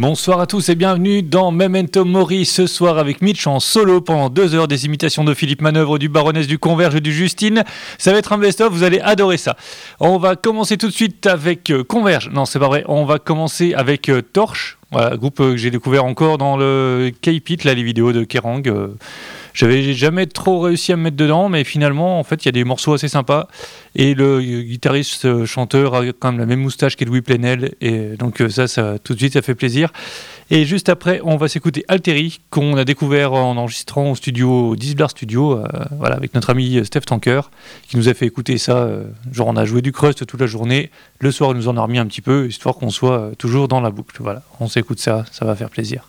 Bonsoir à tous et bienvenue dans Memento Mori ce soir avec Mitch en solo pendant deux heures des imitations de Philippe Manœuvre, du Baroness, du Converge et du Justine. Ça va être un best-of, vous allez adorer ça. On va commencer tout de suite avec euh, Converge. Non, c'est pas vrai. On va commencer avec euh, Torche, groupe euh, que j'ai découvert encore dans le K-Pit, là, les vidéos de Kerrang. J'avais jamais trop réussi à me mettre dedans, mais finalement, en fait, il y a des morceaux assez sympas. Et le guitariste euh, chanteur a quand même la même moustache qu'Edoui Plenel. Et donc, euh, ça, tout de suite, ça fait plaisir. Et juste après, on va s'écouter Alteri, qu'on a découvert en enregistrant au studio Disblar Studio, euh, voilà, avec notre ami Steph Tanker, qui nous a fait écouter ça. euh, genre, on a joué du crust toute la journée. Le soir, il nous en a remis un petit peu, histoire qu'on soit euh, toujours dans la boucle. Voilà, on s'écoute ça, ça va faire plaisir.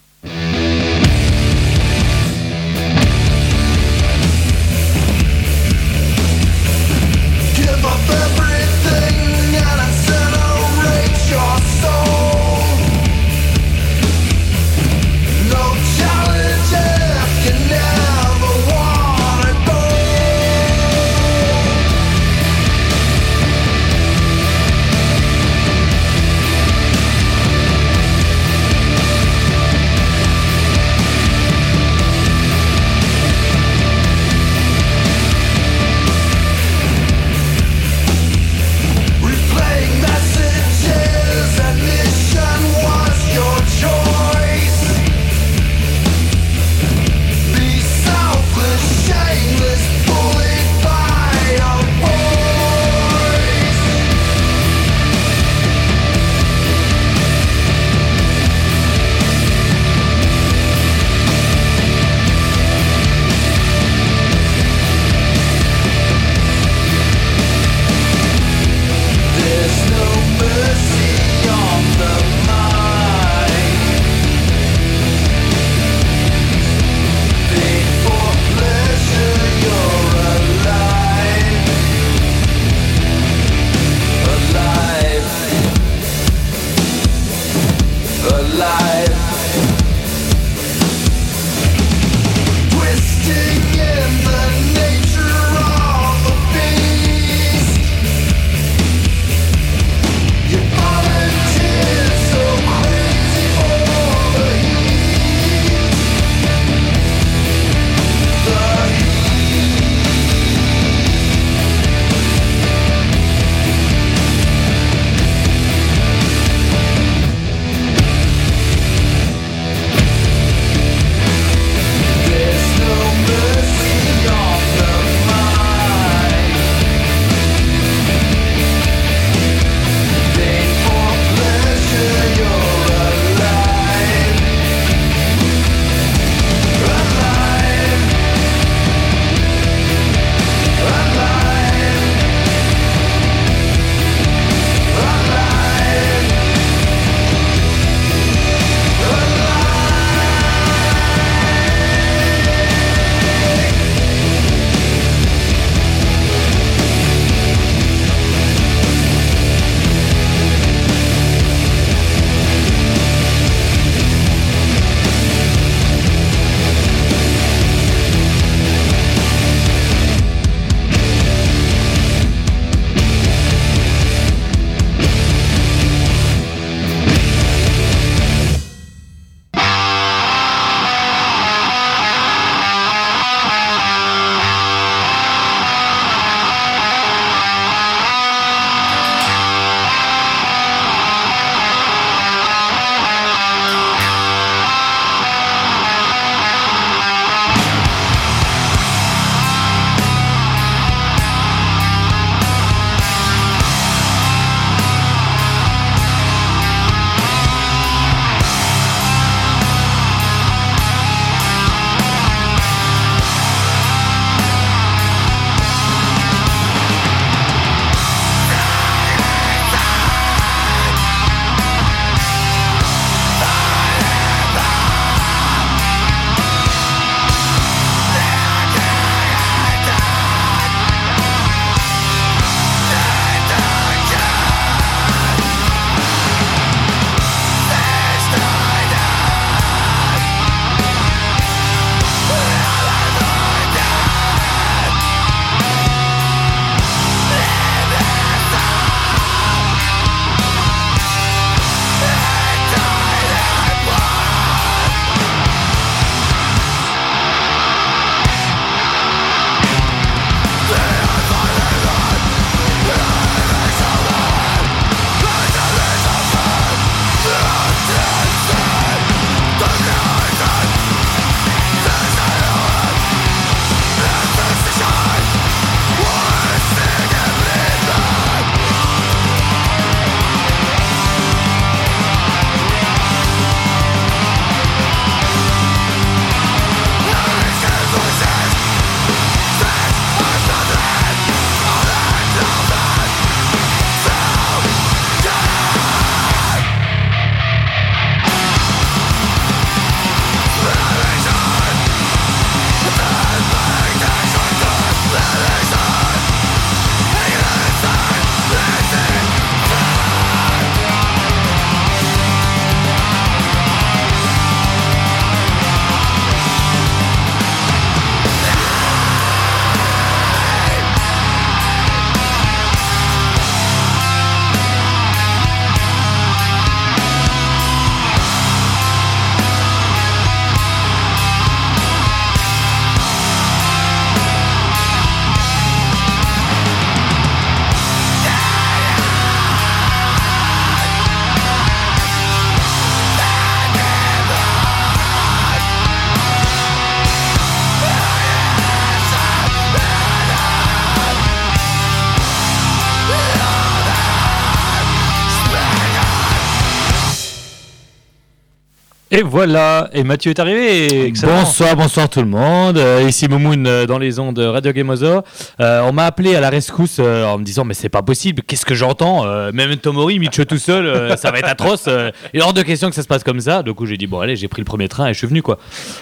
Voilà, et Mathieu est arrivé. Bonsoir, bonsoir tout le monde. Euh, ici Momoun euh, dans les ondes Radio Gamozo. Euh, on m'a appelé à la rescousse euh, en me disant mais c'est pas possible, qu'est-ce que j'entends Même Tomori, Micho tout seul, ça va être atroce. il est hors de question que ça se passe comme ça. Du coup j'ai dit bon allez, j'ai pris le premier train et je suis venu quoi.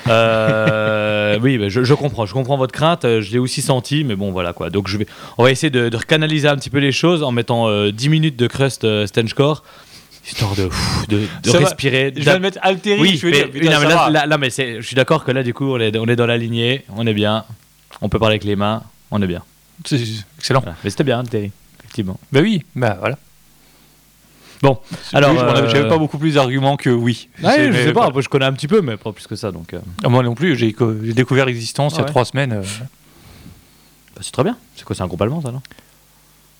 Oui, je, comprends, je comprends votre crainte. Je l'ai aussi senti, mais bon voilà quoi. Donc je vais, on va essayer de, de recanaliser un petit peu les choses en mettant euh, 10 minutes de crust Stenchcore. Histoire de, de, de Ça va, respirer. Je vais le mettre altéré. Oui, je vais mais, dire, putain, non, mais ça là, va. là- là, mais c'est- je suis d'accord que là, du coup, on est, on est dans la lignée, on est bien, on peut parler avec les mains, on est bien. C'est excellent. Voilà. Mais c'était bien, Terry, effectivement. Bah oui, bah voilà. Bon, alors. Avais- j'avais euh, pas beaucoup plus d'arguments que oui. ouais, je mais sais pas, voilà. moi, je connais un petit peu, mais pas plus que ça, donc euh, Ah, Moi non plus, j'ai co- j'ai découvert l'existence il y a ouais. trois semaines. euh. bah, c'est très bien. C'est quoi, c'est un groupe allemand, ça, non?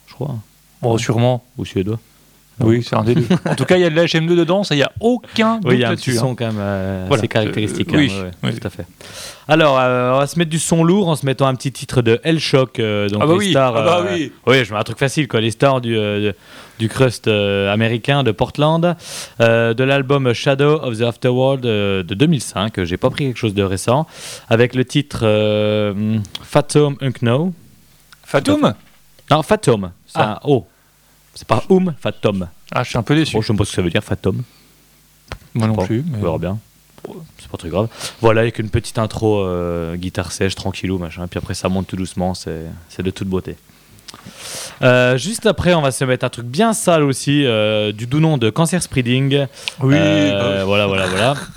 Je crois. hein. Bon, sûrement. Ou suédois. Oui, c'est un des deux. en tout cas, il y a de la HM2 dedans, ça, il n'y a aucun doute Oui, il y a un petit hein. son quand même euh, Voilà. assez caractéristique. Euh, oui, hein, ouais, oui. tout à fait. Alors, euh, on va se mettre du son lourd en se mettant un petit titre de Hellshock. euh, donc Ah bah les oui, stars, ah bah oui. Oui, je mets un truc facile, quoi. Les stars du, du crust américain de Portland, de l'album Shadow of the Afterworld de 2005. J'ai pas pris quelque chose de récent. Avec le titre Fatum Unknow. Fatum Non, Fatum. C'est Ah. un O. C'est pas Um, Fatum. Ah, je suis un peu déçu. Bon, je sais pas ce que ça veut dire, Fatum. Moi non plus. On mais- verra bien. C'est pas très grave. Voilà, avec une petite intro euh, guitare sèche, tranquillou, machin. Puis après, ça monte tout doucement. C'est de toute beauté. Euh, juste après, on va se mettre un truc bien sale aussi, euh, du doux nom de Cancer Spreading. Oui, Euh, bah, voilà, voilà,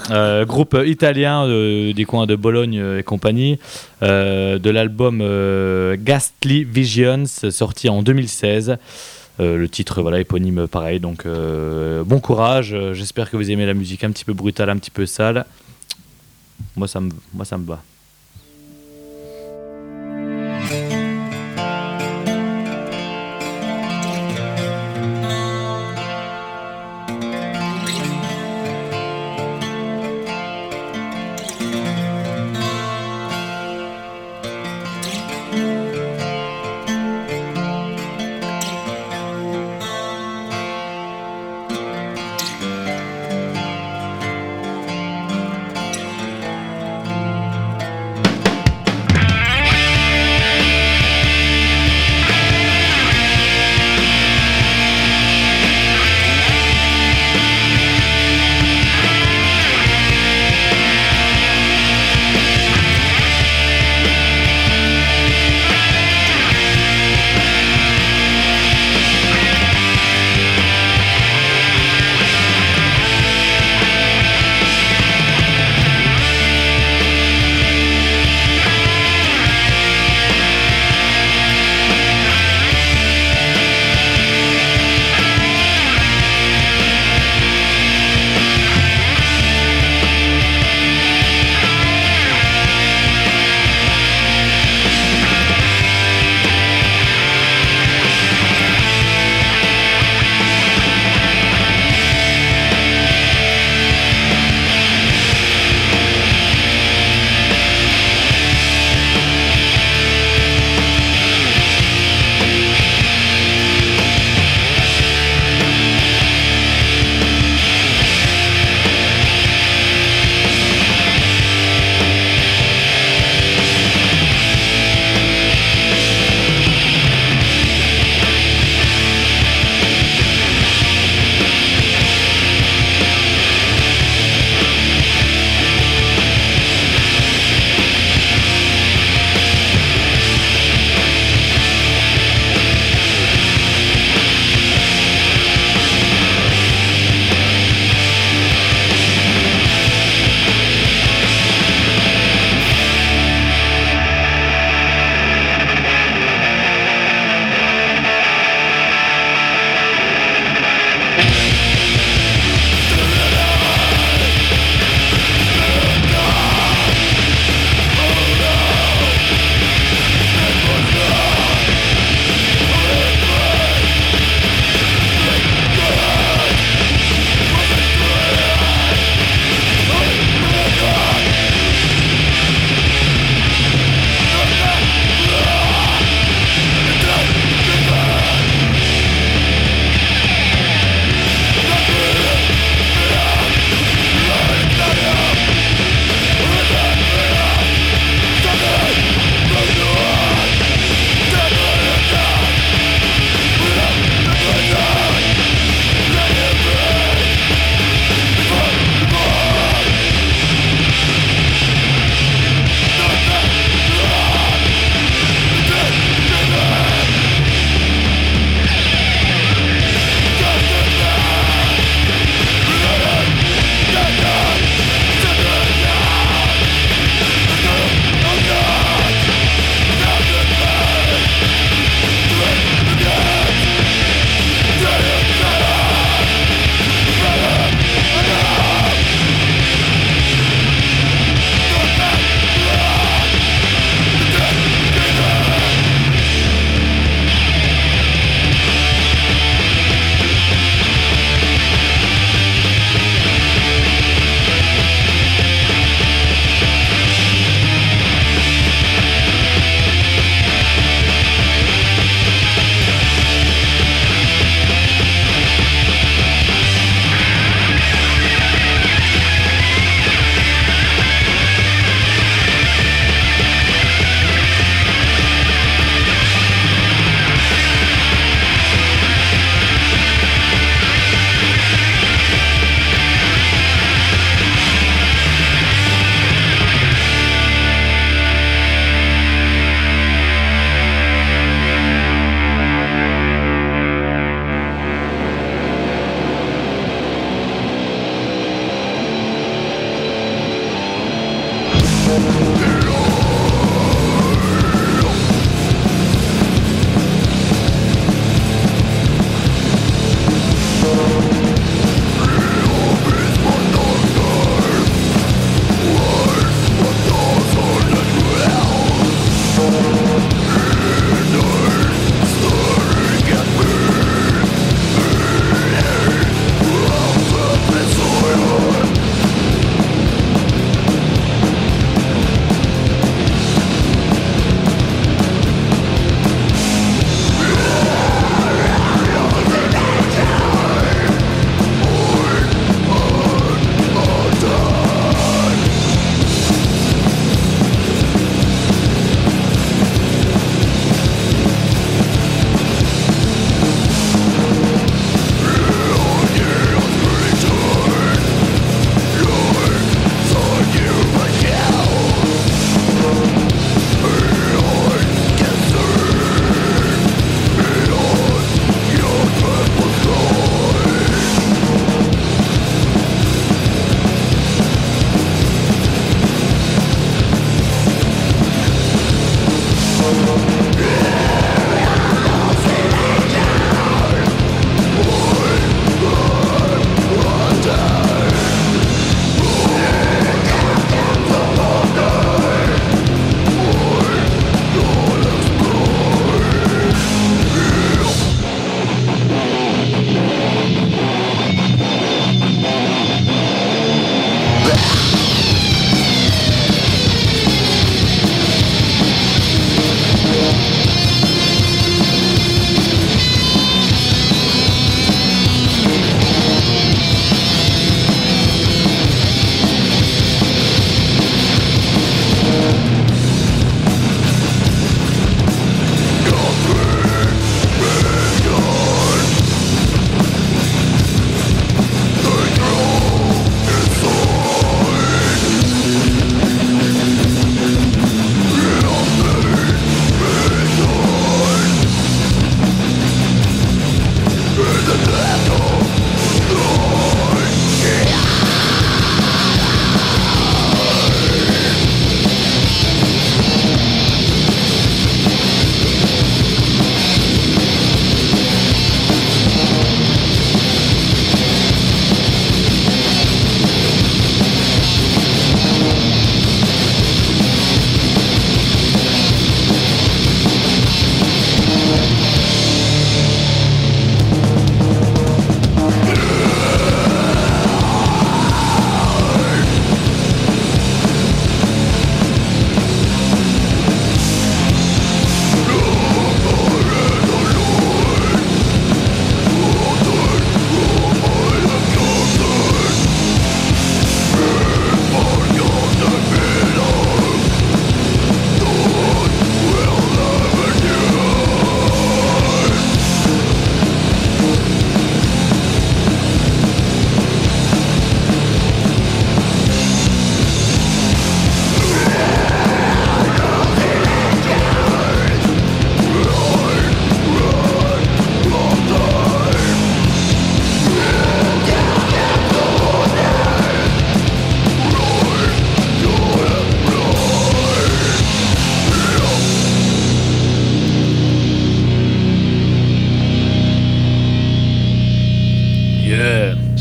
voilà. Groupe italien des coins de Bologne et compagnie, de l'album Ghastly Visions, sorti en 2016. Euh, le titre, voilà, éponyme, pareil. Donc, euh, bon courage. Euh, J'espère que vous aimez la musique un petit peu brutale, un petit peu sale. Moi, ça me, moi, ça me va.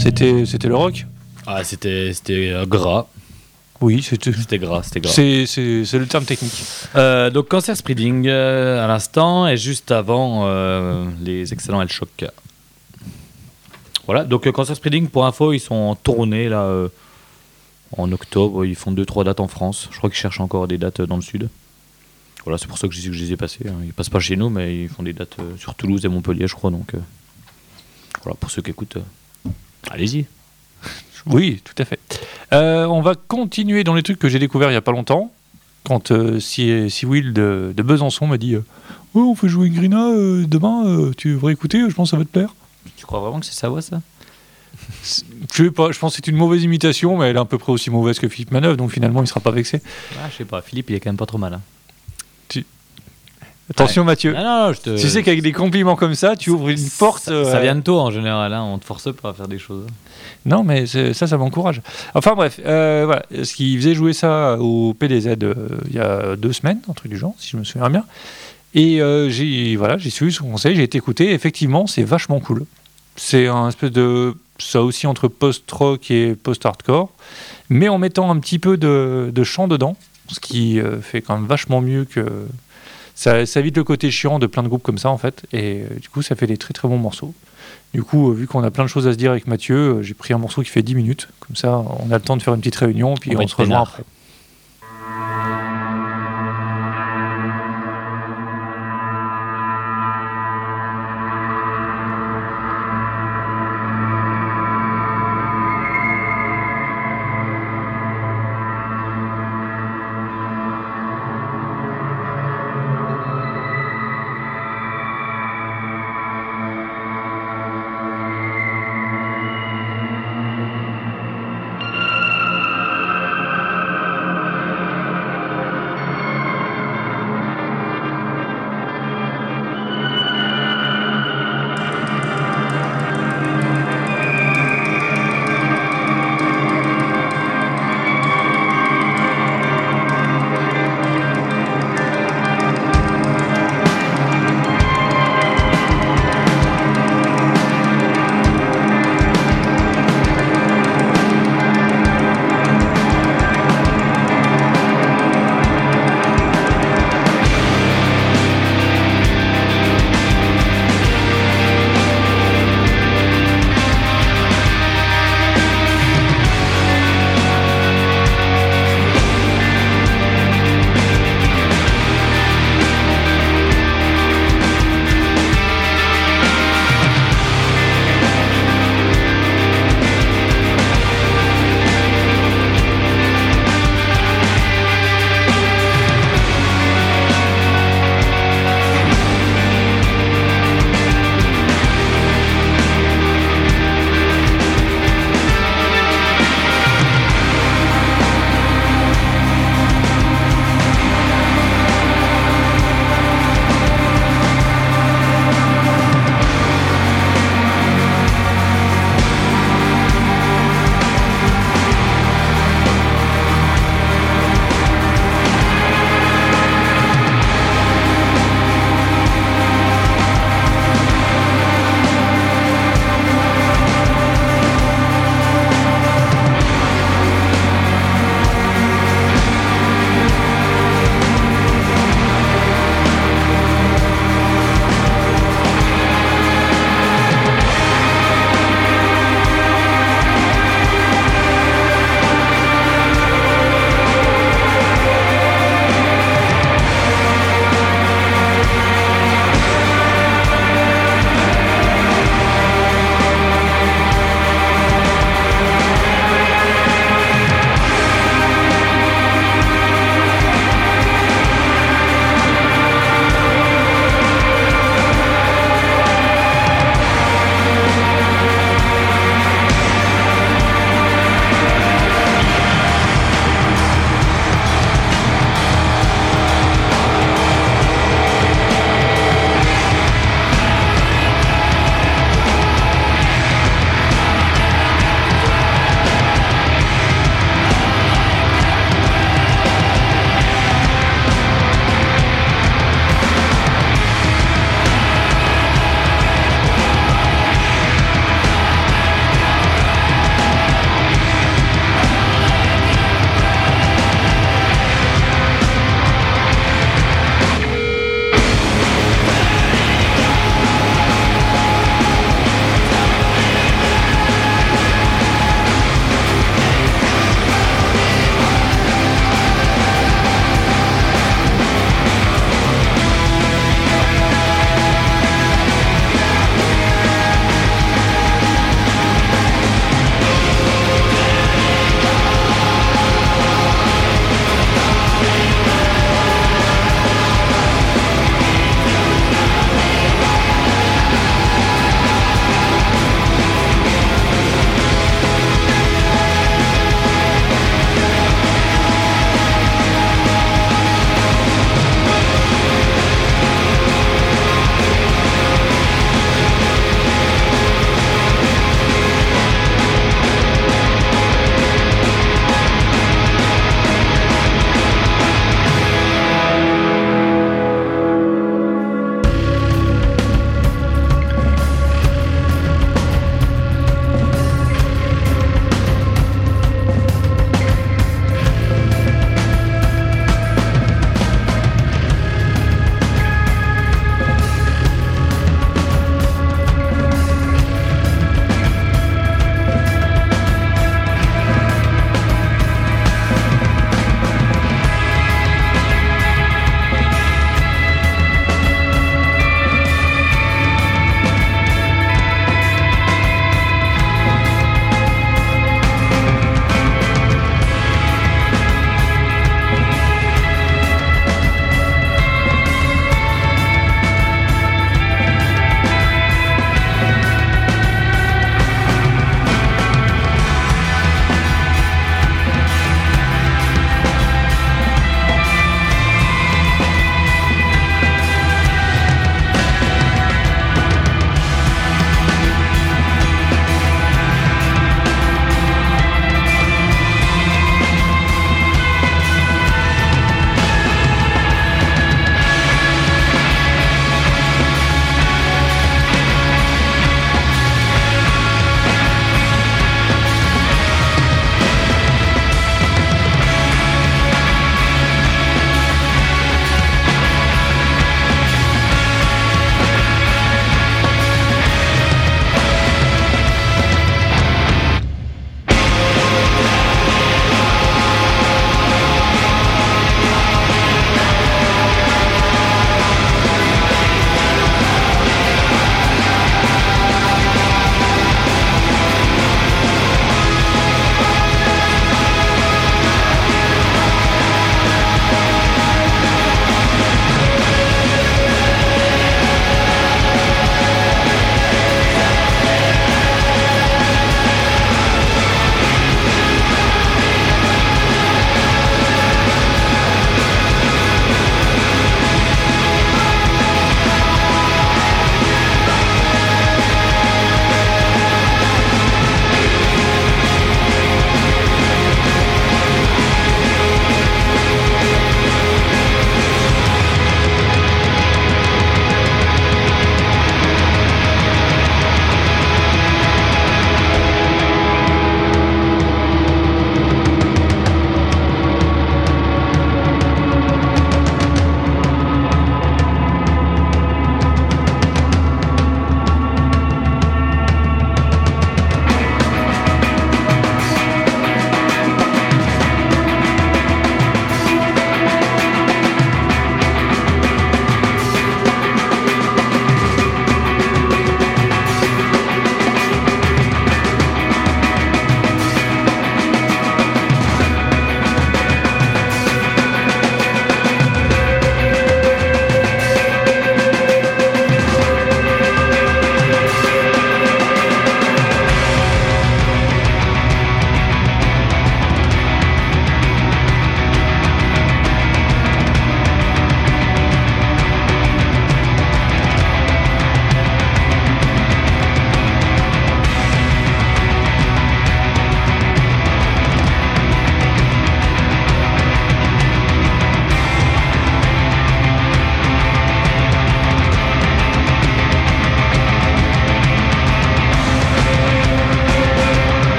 C'était c'était le rock Ah, c'était c'était euh, gras. Oui, c'était. C'était gras, c'était gras. C'est c'est- c'est le terme technique. Euh, donc Cancer Spreading euh, à l'instant et juste avant les excellents El Shock. Voilà, donc Cancer Spreading pour info, ils sont en tournée là en octobre, ils font 2-3 dates en France. Je crois qu'ils cherchent encore des dates dans le sud. Voilà, c'est pour ça que je, que je les ai passés. hein. Ils passent pas chez nous, mais ils font des dates sur Toulouse et Montpellier, je crois. Donc voilà, pour ceux qui écoutent, allez-y. Oui, tout à fait. Euh, on va continuer dans les trucs que j'ai découverts il y a pas longtemps. Quand euh, si, si Will de, de Besançon m'a dit euh, Oh, on fait jouer Grina euh, demain, tu devrais écouter, je pense que ça va te plaire. Tu crois vraiment que c'est sa voix ça? Je sais pas, je pense que c'est une mauvaise imitation, mais elle est à peu près aussi mauvaise que Philippe Manœuvre, donc finalement il sera pas vexé. ah, Je sais pas, Philippe il est quand même pas trop mal. hein. Attention Mathieu. Non, je te... Tu sais qu'avec des compliments comme ça, tu ouvres une porte. Ça, euh, ça vient de toi en général, hein, on te force pas à faire des choses. Non, mais ça, ça m'encourage. Enfin bref, euh, voilà. Ce qui faisait jouer ça au PDZ euh, il y a deux semaines, un truc du genre, si je me souviens bien. Et euh, j'ai voilà, j'ai suivi son conseil, j'ai été écouté. Effectivement, c'est vachement cool. C'est un espèce de ça aussi entre post-rock et post-hardcore, mais en mettant un petit peu de, de chant dedans, ce qui fait quand même vachement mieux que ça, ça évite le côté chiant de plein de groupes comme ça en fait. Et euh, du coup, ça fait des très très bons morceaux. Du coup, euh, vu qu'on a plein de choses à se dire avec Mathieu, euh, j'ai pris un morceau qui fait 10 minutes. Comme ça, on a le temps de faire une petite réunion, puis On on, se rejoint après.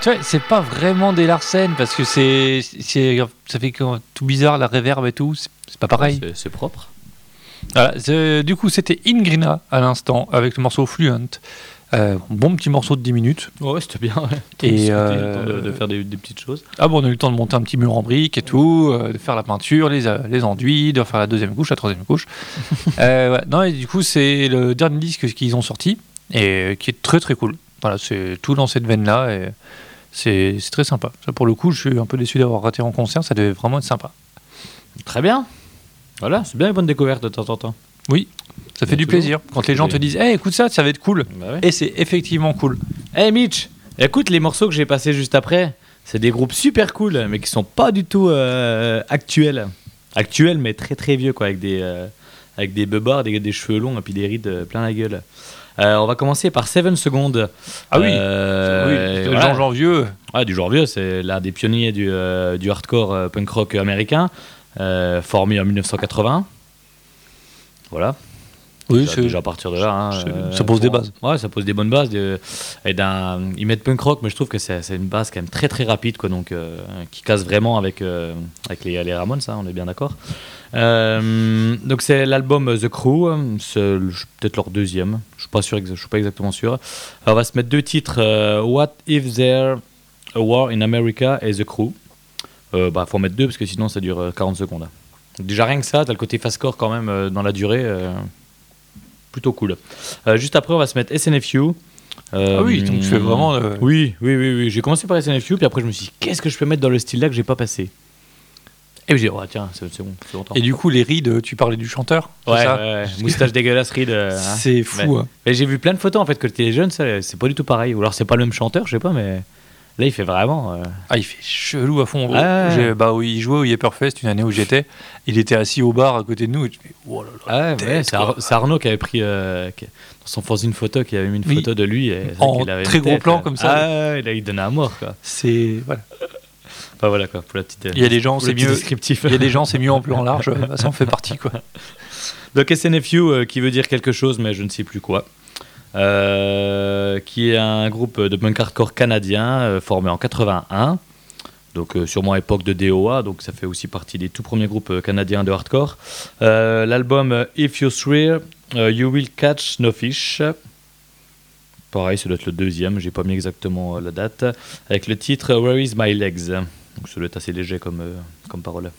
Alors tu vois, c'est pas vraiment des Larsen parce que c'est, ça fait tout bizarre la reverb et tout. C'est, pas pareil. C'est- C'est propre. Voilà, du coup, c'était Ingrina à l'instant avec le morceau Fluent. Euh, bon petit morceau de 10 minutes. Ouais, c'était bien. ouais. Et, euh, le temps de, de faire des, des petites choses. Ah bon, on a eu le temps de monter un petit mur en briques et tout, euh, de faire la peinture, les, euh, les enduits, de faire la deuxième couche, la troisième couche. Euh, ouais, non, et du coup, c'est le dernier disque qu'ils ont sorti et euh, qui est très très cool. Voilà, c'est tout dans cette veine-là et c'est très sympa. Ça, pour le coup, je suis un peu déçu d'avoir raté en concert, ça devait vraiment être sympa. Très bien. Voilà, c'est bien une bonne découverte de temps en temps. Ça fait du toujours. plaisir quand les gens te disent Hey, écoute ça, ça va être cool. Bah ouais. Et c'est effectivement cool. Hey Mitch, écoute les morceaux que j'ai passés juste après. C'est des groupes super cool, mais qui sont pas du tout euh, actuels. Actuels, mais très très vieux, quoi, avec des, euh, avec des beubards, des, des cheveux longs et puis des rides euh, plein la gueule. Euh, on va commencer par Seven Seconds. Ah oui, Euh, oui, voilà. Jean Jean Vieux. Ouais, du genre vieux, c'est l'un des pionniers du, euh, du hardcore punk rock américain, formé en 1980. Voilà. Oui, déjà, c'est déjà à partir de là. hein, c'est- ça pose des bases. Ouais, ça pose des bonnes bases. de- et d'un, ils mettent punk rock, mais je trouve que c'est, une base quand même très très rapide, quoi, donc euh, qui casse vraiment avec, euh, avec les, les Ramones, ça, on est bien d'accord. Euh, donc c'est l'album euh, The Crew, euh, c'est peut-être leur deuxième, je suis pas sûr, je suis pas exactement sûr. Alors, on va se mettre deux titres, euh, What If There a War in America et The Crew. Euh, bah faut en mettre deux parce que sinon ça dure euh, 40 secondes. Déjà rien que ça, t'as le côté fast-core quand même euh, dans la durée. Euh, plutôt cool. Euh, juste après, on va se mettre SNFU. Euh, Ah oui, donc tu fais vraiment. euh, Oui, oui, oui, oui. J'ai commencé par SNFU, puis après je me suis dit, qu'est-ce que je peux mettre dans le style là que j'ai pas passé Et puis j'ai dit, oh, tiens, c'est bon, c'est longtemps. Et du coup, les rides, tu parlais du chanteur ouais, ça ouais. moustache dégueulasse, ride. euh, hein. C'est fou. hein. Mais j'ai vu plein de photos en fait que t'es jeune, c'est pas du tout pareil. Ou alors c'est pas le même chanteur, je sais pas, mais là il fait vraiment. euh, Ah, il fait chelou à fond. Ouais, ouais. Bah oui, il jouait au Yepperfest une année où j'étais. Il était assis au bar à côté de nous. Et tu fais, oh là là. Ah ouais, tête, ouais, c'est. Ar- Arnaud qui avait pris euh, qui- dans son fanzine photo, qui avait mis une Oui. photo de lui. Et En qu'il avait très gros tête, plan euh, comme ça. Ah ouais, là il donnait à mort quoi. C'est voilà. Enfin voilà quoi, pour la petite. euh, Il y a des gens, c'est mieux. Il y a des gens, c'est mieux en plan large. bah, ça en fait partie quoi. Donc SNFU euh, qui veut dire quelque chose, mais je ne sais plus quoi. Euh, qui est un groupe de punk hardcore canadien euh, formé en 81. Donc euh, sûrement époque de DOA, donc ça fait aussi partie des tout premiers groupes canadiens de hardcore. L'album If You Swear, You Will Catch No Fish. Pareil, ça doit être le deuxième, j'ai pas mis exactement la date. Avec le titre Where Is My Legs? Donc ça doit être assez léger comme, comme parole.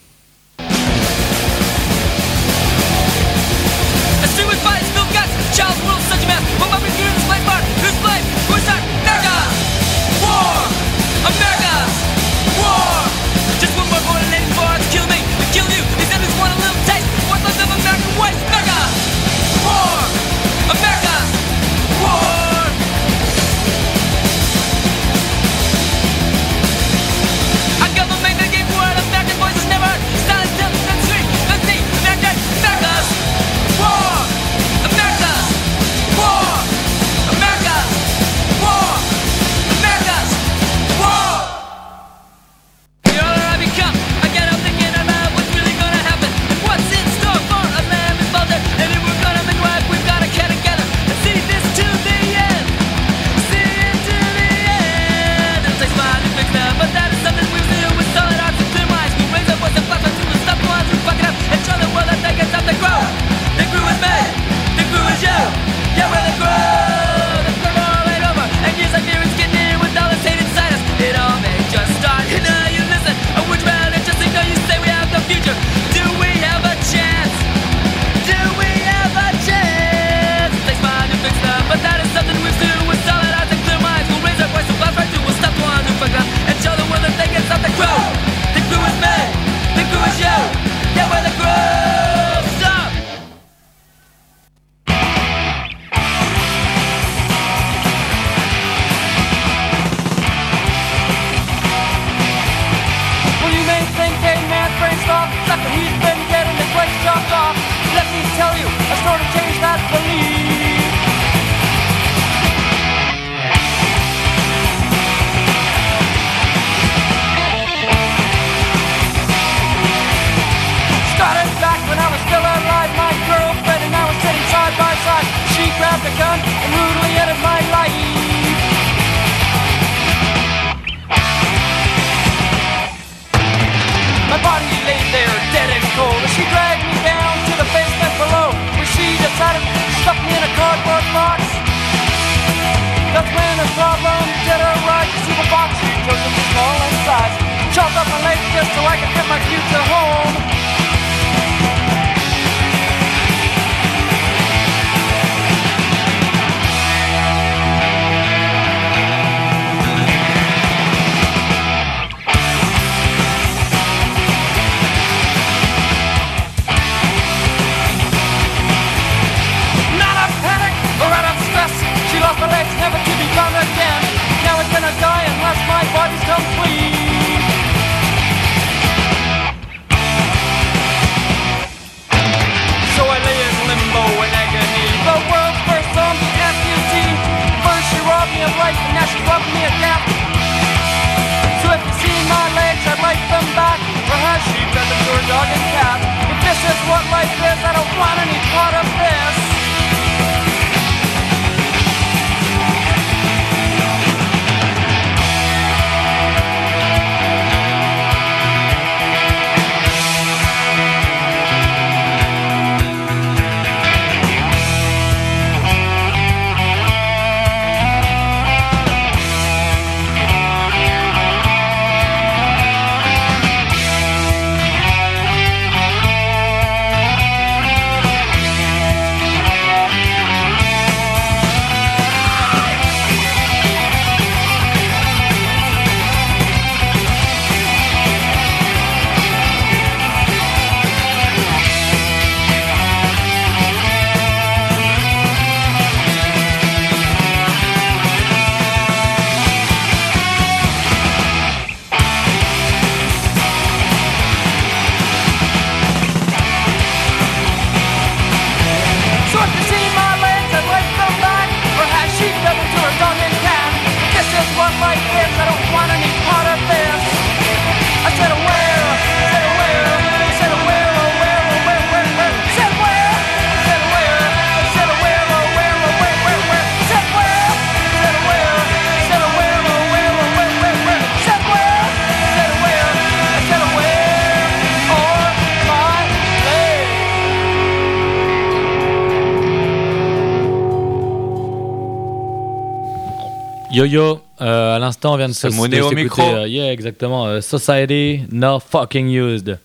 Yo-yo, euh, à l'instant, on vient de se monnaie au micro. euh, yeah, exactement. euh, Society Not Fucking Used.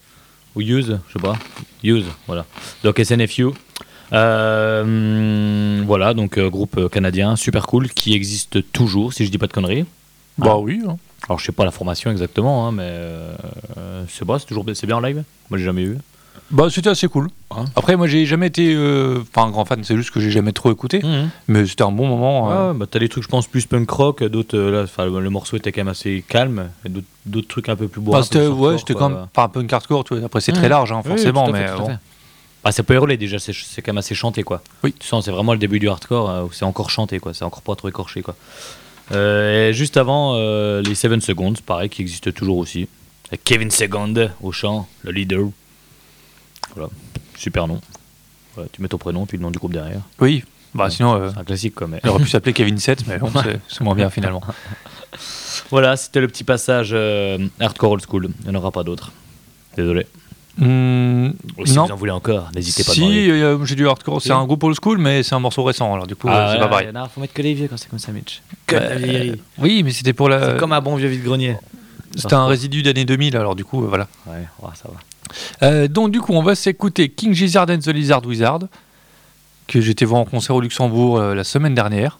Ou Use, je sais pas. Use, voilà. Donc SNFU. Voilà, donc euh, groupe canadien, super cool, qui existe toujours, si je dis pas de conneries. Bah Ah. oui. hein. Alors, je sais pas la formation exactement, hein, mais c'est pas, c'est toujours c'est bien en live? Moi, j'ai jamais eu. Bah c'était assez cool. Hein Après moi j'ai jamais été euh, enfin un grand fan, c'est juste que j'ai jamais trop écouté. Mais c'était un bon moment. euh. Ouais, bah, t'as des trucs, je pense, plus punk rock, d'autres, euh, là, le, le morceau était quand même assez calme, et d'autres, d'autres trucs un peu plus c'était plus ouais, c'était quand même pas un punk hardcore, tu vois. Après c'est très Mhm. large hein, forcément, fait, mais bon. Ah, c'est pas hurler déjà, c'est, c'est quand même assez chanté quoi. Oui. Tu sens, c'est vraiment le début du hardcore euh, où c'est encore chanté quoi, c'est encore pas trop écorché quoi. Euh, et juste avant, euh, les Seven Seconds, pareil, qui existent toujours aussi. Kevin Second au chant, le leader. Voilà, super nom. Voilà, tu mets ton prénom puis le nom du groupe derrière. Oui. Bah sinon euh, C'est un classique quoi. Mais... il aurait pu s'appeler Kevin 7 mais bon, c'est- moins bien finalement. Voilà, c'était le petit passage euh, hardcore old school. Il n'y en aura pas d'autres. Désolé. Hmm, Ou si non. vous en voulez encore, n'hésitez pas Si, euh, j'ai du hardcore, c'est Oui. un groupe old school, mais c'est un morceau récent, alors du coup, euh, c'est pas pareil. Non, faut mettre que les vieux quand c'est comme ça, Mitch. Que la vieillerie. Oui, mais c'était pour la. C'est comme un bon vieux vide-grenier. C'était un résidu d'année 2000, alors du coup, voilà. Ouais, ouais, ça va. Euh, donc du coup, on va s'écouter King Gizzard and the Lizard Wizard, que j'étais voir en concert au Luxembourg euh, la semaine dernière.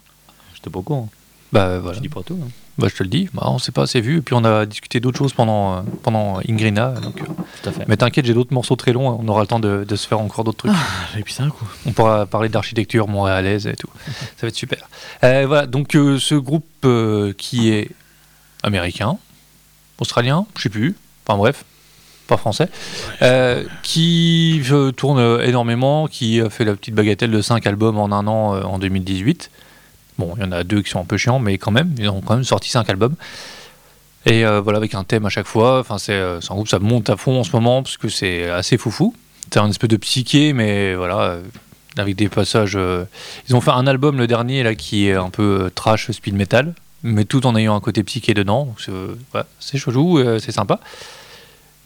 J'étais pas au courant. Bah voilà, Je dis pas tout. hein. bah, je te le dis, bah, on s'est pas assez vu, et puis on a discuté d'autres choses pendant, euh, pendant Ingrina. Donc, Tout à fait. Mais t'inquiète, j'ai d'autres morceaux très longs, on aura le temps de, de se faire encore d'autres trucs. Puis c'est un coup. On pourra parler d'architecture montréalaise et tout. Ça va être super. Voilà, donc ce groupe qui est américain, australien, je sais plus, enfin bref, pas français, euh, qui tourne énormément, qui a fait la petite bagatelle de 5 albums en un an euh, en 2018. Bon, il y en a deux qui sont un peu chiants, mais quand même, ils ont quand même sorti 5 albums. Et euh, voilà, avec un thème à chaque fois. Enfin, c'est un groupe, ça monte à fond en ce moment, parce que c'est assez foufou. C'est un espèce de psyché, mais voilà, avec des passages. Ils ont fait un album, le dernier, là, qui est un peu trash speed metal, mais tout en ayant un côté psyché dedans. C'est euh, c'est sympa.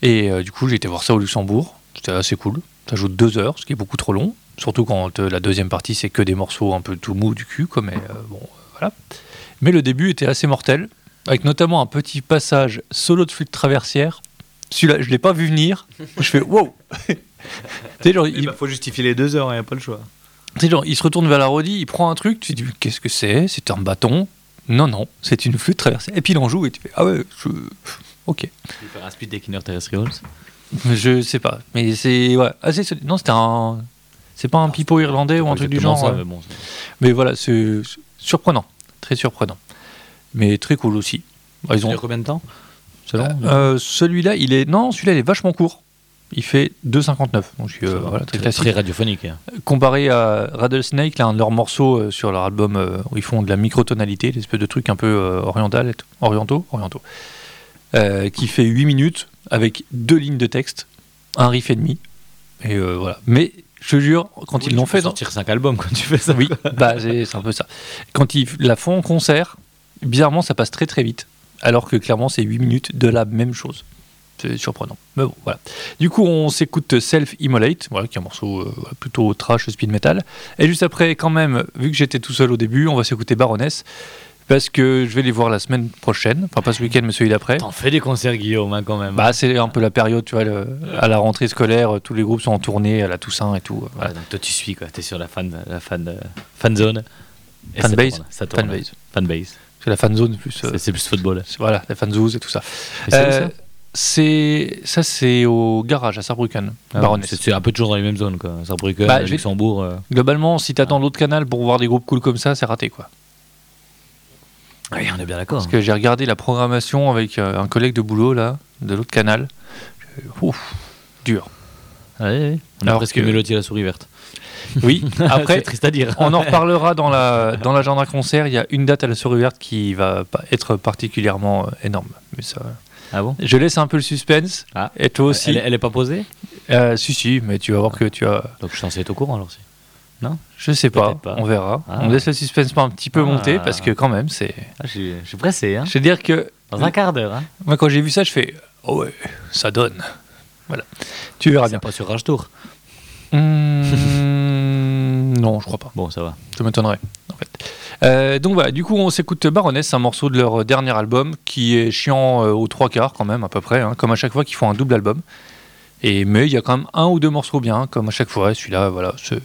Et euh, du coup, j'ai été voir ça au Luxembourg. C'était assez cool. Ça joue deux heures, ce qui est beaucoup trop long. Surtout quand euh, la deuxième partie, c'est que des morceaux un peu tout mou du cul, quoi, mais euh, bon, euh, voilà. Mais le début était assez mortel, avec notamment un petit passage solo de flûte traversière. Celui-là, je l'ai pas vu venir. Je fais wow. genre, il, faut justifier les deux heures, il n'y a pas le choix. genre, il se retourne vers la rodie, il prend un truc, tu te dis qu'est-ce que c'est? C'est un bâton? Non, non, c'est une flûte traversière. Et puis il en joue et tu fais ah ouais, je... ok. Faire un speed Deckiner Terrestrials. Je sais pas, mais c'est ouais, assez solide. Non, c'était un, c'est pas un pipeau irlandais ou un truc du genre. Ça, mais bon, Mais voilà, c'est surprenant, très surprenant, mais très cool aussi. Bah, ils ont combien de temps? Long Euh, celui-là, il est non, celui-là, il est vachement court. Il fait 2,59. Donc euh, voilà, très très, classique. très radiophonique. hein. Comparé à Rattlesnake, là, un de leurs morceaux euh, sur leur album euh, où ils font de la microtonalité, l'espèce de truc un peu euh, oriental, orientaux, orientaux, euh, qui fait 8 minutes avec deux lignes de texte, un riff et demi. Et euh, voilà. Mais je jure, quand Oui, ils l'ont fait, sortir 5 albums quand tu fais ça. oui, bah, c'est un peu ça. Quand ils la font en concert, bizarrement, ça passe très très vite. Alors que clairement, c'est 8 minutes de la même chose. C'est surprenant. Mais bon, voilà. Du coup, on s'écoute Self Immolate, voilà, qui est un morceau euh, plutôt trash speed metal. Et juste après, quand même, vu que j'étais tout seul au début, on va s'écouter Baroness. Parce que je vais les voir la semaine prochaine. Enfin, pas ce week-end, mais celui d'après. T'en fais des concerts, Guillaume, hein, quand même. Bah, c'est un peu la période, tu vois, le- à la rentrée scolaire, tous les groupes sont en tournée, à la Toussaint et tout. Voilà. Voilà, donc toi, tu suis, quoi. T'es sur la fan, la fan, euh, fan zone. Fanbase. Fanbase. Fanbase. C'est la fan zone plus. euh, C'est- plus football. Voilà, la fanzone et tout ça. C'est Euh, ça c'est ça, c'est au garage à Saarbrücken, Ah, c'est- un peu toujours dans les mêmes zones, quoi. Saarbrücken, Bah, Luxembourg. euh. Globalement, si t'attends l'autre canal pour voir des groupes cool comme ça, c'est raté quoi. Oui, on est bien d'accord. Parce que j'ai regardé la programmation avec euh, un collègue de boulot là, de l'autre canal. Euh, Ouf, dur. Ouais, ouais. On a presque que- Mélodie à la souris verte. Oui. Après, triste à dire. on en reparlera dans la dans l'agenda concert. Il y a une date à la souris verte qui va être particulièrement euh, énorme. Mais ça, Ah bon? je laisse un peu le suspense. Ah. Et toi aussi. elle, elle est pas posée? Euh, si si, mais tu vas voir que tu as. Donc je suis censé être au courant alors si. Je sais pas, pas. on verra. Ah. On laisse le suspense un petit peu Ah. monter parce que quand même, c'est. Ah, je, suis, je suis pressé, hein. Je veux dire que Dans un quart d'heure, hein. moi quand j'ai vu ça, je fais oh ouais, ça donne. Voilà. Tu verras bien. pas sur Rage Tour. Mmh, non, je crois pas. Bon, ça va. Ça m'étonnerait en fait. Euh, donc voilà, du coup on s'écoute Baroness, un morceau de leur dernier album qui est chiant euh, aux trois quarts quand même à peu près, hein, comme à chaque fois qu'ils font un double album. Et mais il y a quand même un ou deux morceaux bien, comme à chaque fois. Celui-là, voilà, c'est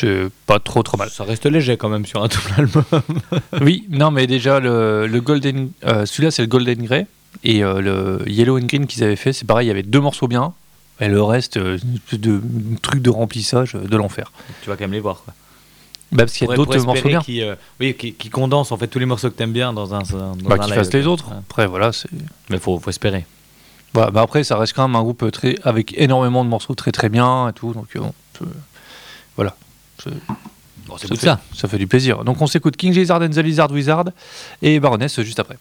c'est pas trop trop mal. Ça reste léger quand même sur un double album. Oui, non, mais déjà, le, le Golden. euh, Celui-là, c'est le Golden Grey. Et euh, le Yellow and Green qu'ils avaient fait, c'est pareil, il y avait deux morceaux bien. Et le reste, euh, de un truc de remplissage euh, de l'enfer. tu vas quand même les voir, quoi. Bah, parce qu'il y a d'autres morceaux bien. Qui, euh, oui, qui, qui condensent en fait tous les morceaux que t'aimes bien dans un. Dans Bah, qu'ils fassent les autres. Après, voilà. Mais faut, faut espérer. Voilà, bah, après, ça reste quand même un groupe très, avec énormément de morceaux très très bien et tout. Donc, euh, bon. C'est- Bon, ça, fait, ça. ça fait du plaisir. Donc, on s'écoute King Gizzard and the Lizard Wizard et Baroness juste après.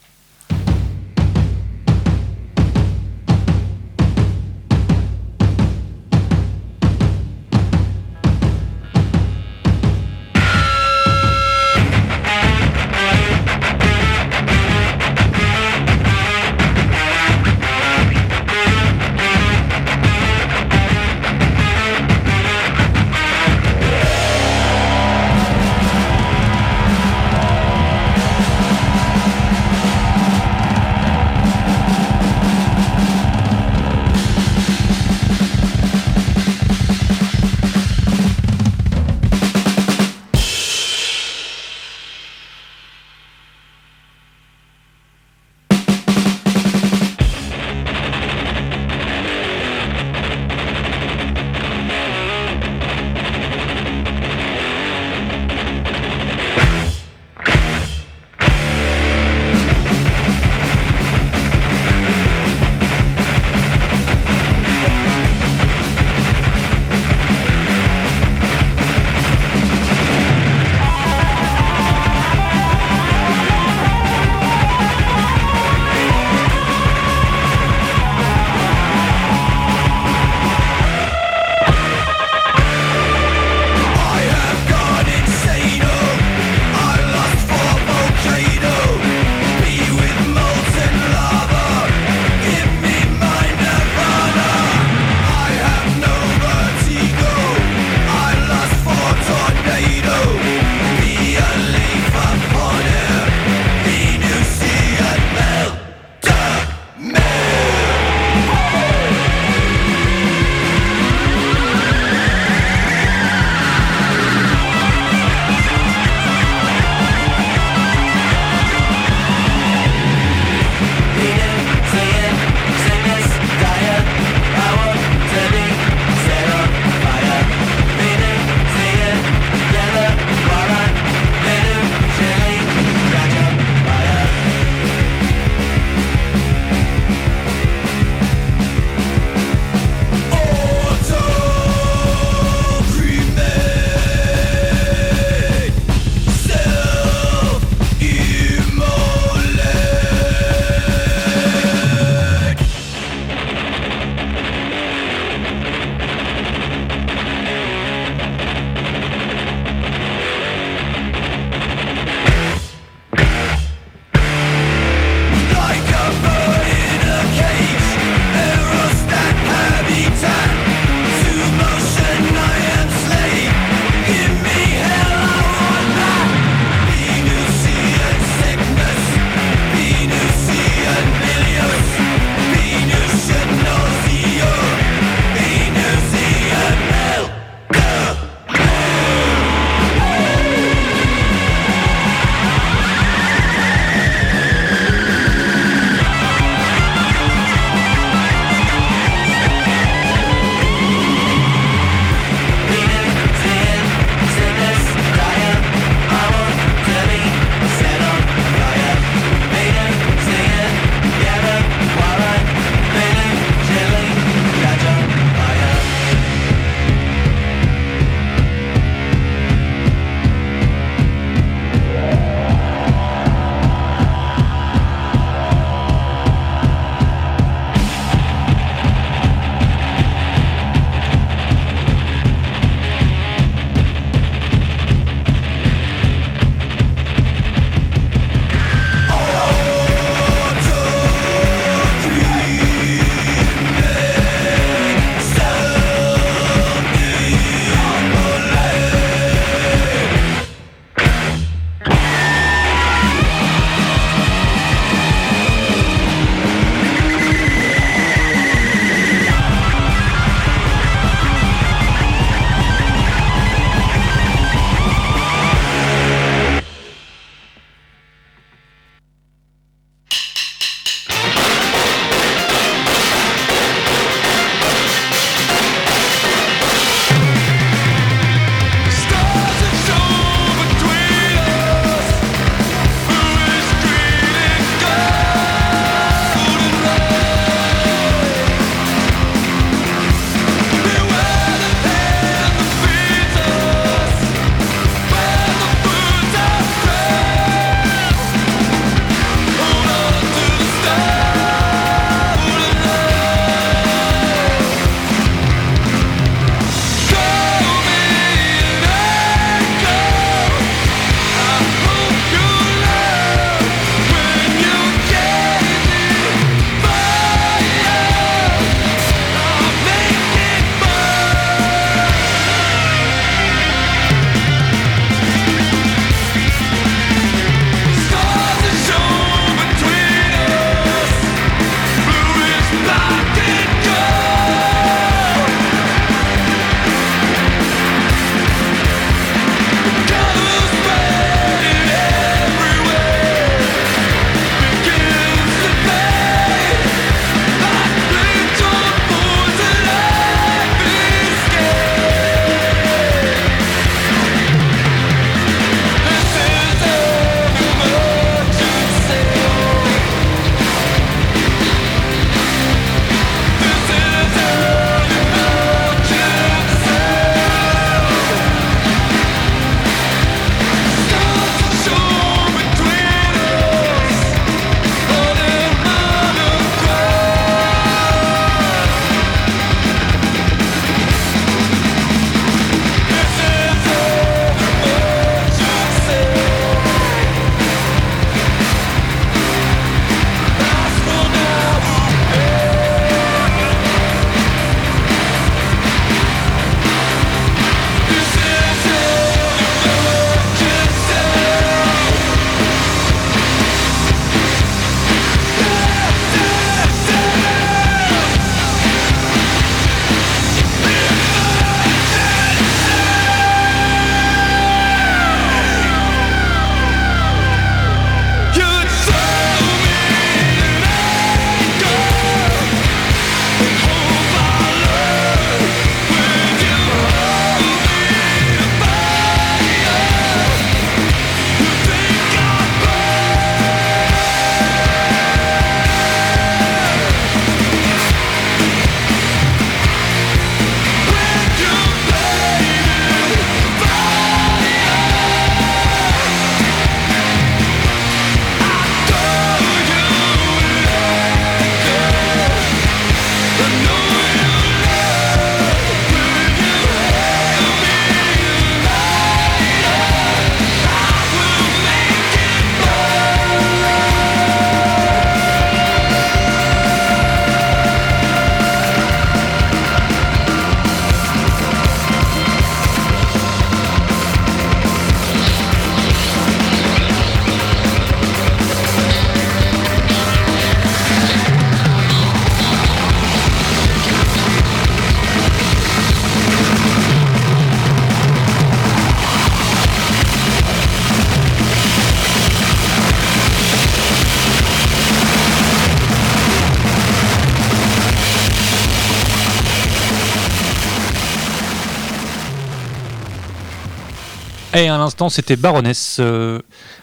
Et à l'instant, c'était Baroness euh,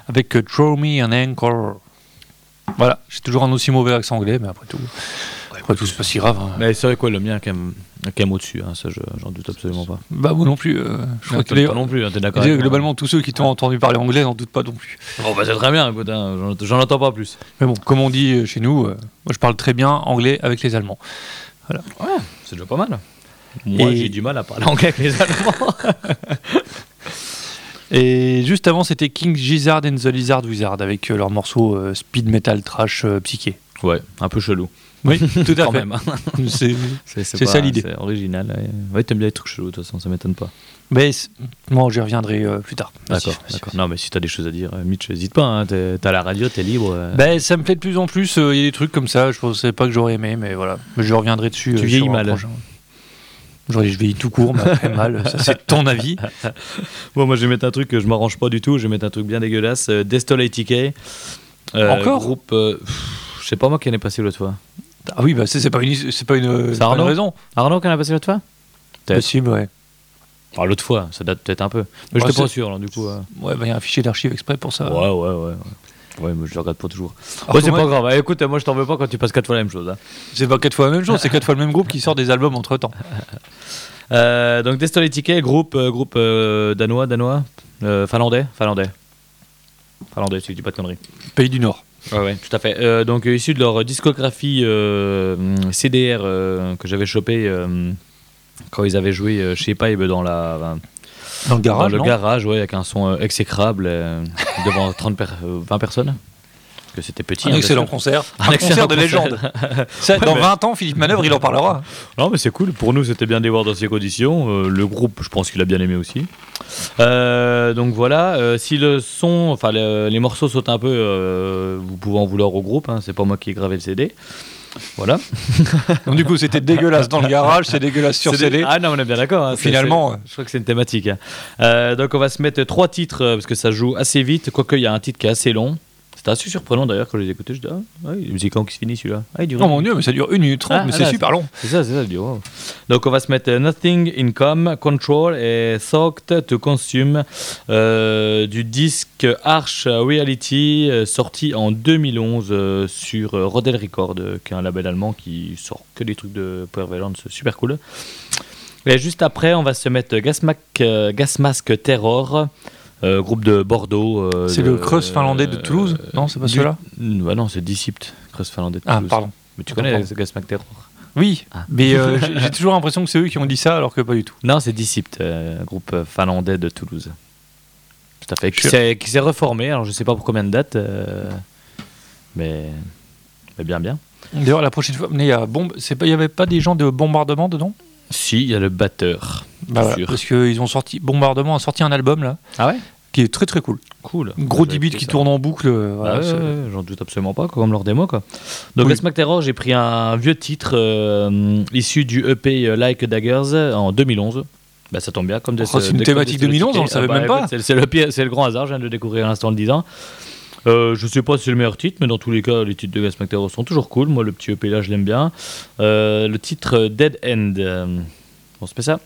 avec euh, Throw Me an Anchor. Voilà, j'ai toujours un aussi mauvais accent anglais, mais après tout, après tout, c'est pas si grave. hein. Mais c'est vrai quoi, le mien quand même, quand même au-dessus, hein, ça je- j'en doute absolument pas. Bah, moi non plus. euh, je crois que les- pas non plus, hein, t'es d'accord avec moi. globalement, tous ceux qui t'ont entendu parler anglais n'en doutent pas non plus. Oh bah c'est très bien, écoute, hein, j'en- j'en entends pas plus. Mais bon, comme on dit euh, chez nous, euh, moi je parle très bien anglais avec les Allemands. C'est déjà pas mal. Moi Et- j'ai du mal à parler anglais avec les Allemands. Et juste avant, c'était King Gizzard and the Lizard Wizard avec euh, leur morceau euh, speed metal trash euh, psyché. ouais, un peu chelou. Oui, tout à fait. C'est- ça, l'idée. C'est original. Ouais, ouais t'aimes bien les trucs chelous, de toute façon, ça m'étonne pas. Mais moi, j'y reviendrai euh, plus tard. D'accord. Non, mais si t'as des choses à dire, Mitch, n'hésite pas. Hein, t'as la radio, t'es libre. euh. Ben, ça me plaît de plus en plus. euh, Il y a des trucs comme ça. Je pensais pas que j'aurais aimé, mais voilà. Mais je reviendrai dessus. Tu vieillis mal. prochain. J'aurais dit, je vieillis tout court, mais après mal. Ça, c'est ton avis. Bon, moi, je vais mettre un truc que je m'arrange pas du tout. Je vais mettre un truc bien dégueulasse. Euh, Destolate TK. Euh, Encore groupe. euh, je sais pas moi qui en est passé l'autre fois. Ah oui, bah, c'est pas une, c'est pas une, c'est pas une Arnaud raison. Arnaud qui en a passé l'autre fois. Possible, ouais. Enfin, l'autre fois, ça date peut-être un peu. Mais Ouais, j'étais pas c'est- sûr, alors, du coup. euh. Ouais, bah, il y a un fichier d'archives exprès pour ça. Ouais, ouais, ouais. Ouais, Ouais, mais je le regarde pas toujours. C'est pas grave. Écoute, moi, je t'en veux pas quand tu passes quatre fois la même chose. hein. C'est pas quatre fois la même chose, c'est quatre fois le même groupe qui sort des albums entre temps. Euh, donc Destolate TK, groupe, euh, groupe euh, danois, danois, euh, finlandais, finlandais. Finlandais, si je dis pas de conneries. Pays du Nord. Ouais, ouais, tout à fait. Euh, donc, euh, issu de leur discographie euh, hum, CDR euh, que j'avais chopé euh, quand ils avaient joué euh, chez Pipe dans, la, Dans le garage, dans le non garage, ouais, avec un son euh, exécrable euh, devant 30 per- euh, 20 personnes. Parce que c'était petit. Un hein, excellent concert. Un Un, excellent concert de légende. Ça, dans mais- 20 ans, Philippe Manœuvre, il en parlera. Non, mais c'est cool. Pour nous, c'était bien de les voir dans ces conditions. Euh, le groupe, je pense qu'il a bien aimé aussi. Euh, donc voilà. euh, si le son, enfin le- les morceaux sautent un peu, euh, vous pouvez en vouloir au groupe. Hein, c'est pas moi qui ai gravé le CD. Voilà. Donc, du coup, c'était dégueulasse dans le garage, c'est dégueulasse sur CD. Ah non, on est bien d'accord. hein, Finalement, je crois que c'est une thématique. hein. Euh, donc on va se mettre trois titres euh, parce que ça joue assez vite. Quoique il y a un titre qui est assez long. C'était assez surprenant d'ailleurs quand je les écoutais. Je dis, ah, ouais, il est quand qui se finit celui-là Ah, il dure Oh une mon dieu, mais ça dure 1 minute 30, Ah, mais ah, c'est là, super long. C'est ça, c'est ça, je dis, wow. Donc on va se mettre euh, Nothing Income, Control et Thought to Consume euh, du disque Arch Reality euh, sorti en 2011 euh, sur euh, Rodel Record, euh, qui est un label allemand qui sort que des trucs de Power Violence super cool. Et juste après, on va se mettre euh, Gasmask Terror. Euh, groupe de Bordeaux. euh, C'est le Creuse finlandais de Toulouse Non, c'est pas celui-là Bah non, c'est Discipt, Creuse finlandais de Ah, Toulouse. pardon. Mais tu connais pardon. Gasmac Terror Oui, Ah. mais euh, j'ai toujours l'impression que c'est eux qui ont dit ça alors que pas du tout. Non, c'est Discipt, euh, groupe euh, finlandais de Toulouse. Tout à fait. Qui s'est qui s'est reformé, alors je sais pas pour combien de dates, euh, mais, mais bien, bien. D'ailleurs, la prochaine fois, il y a bombe, c'est pas, il y avait pas des gens de bombardement dedans? Si, il y a le batteur. Bah voilà, parce qu'ils ont sorti bombardement a sorti un album là Ah ouais? Qui est très très cool. Cool. Gros Je vais 10 bits qui ça. tournent en boucle. euh, Ah voilà, ouais, ouais, j'en doute absolument pas, comme leur démo. Quoi. Donc, Oui. Terror, j'ai pris un vieux titre euh, issu du EP euh, Like Daggers en 2011. Bah, ça tombe bien, comme des- Oh, c'est une thématique comme des 2011, on le Ah savait bah, même pas. C'est le, le grand hasard, je viens de le découvrir à l'instant en le disant. Euh, je sais pas si c'est le meilleur titre, mais dans tous les cas, les titres de Gasmac Terror sont toujours cool. Moi, le petit EP là, je l'aime bien. Euh, le titre Dead End. on se fait ça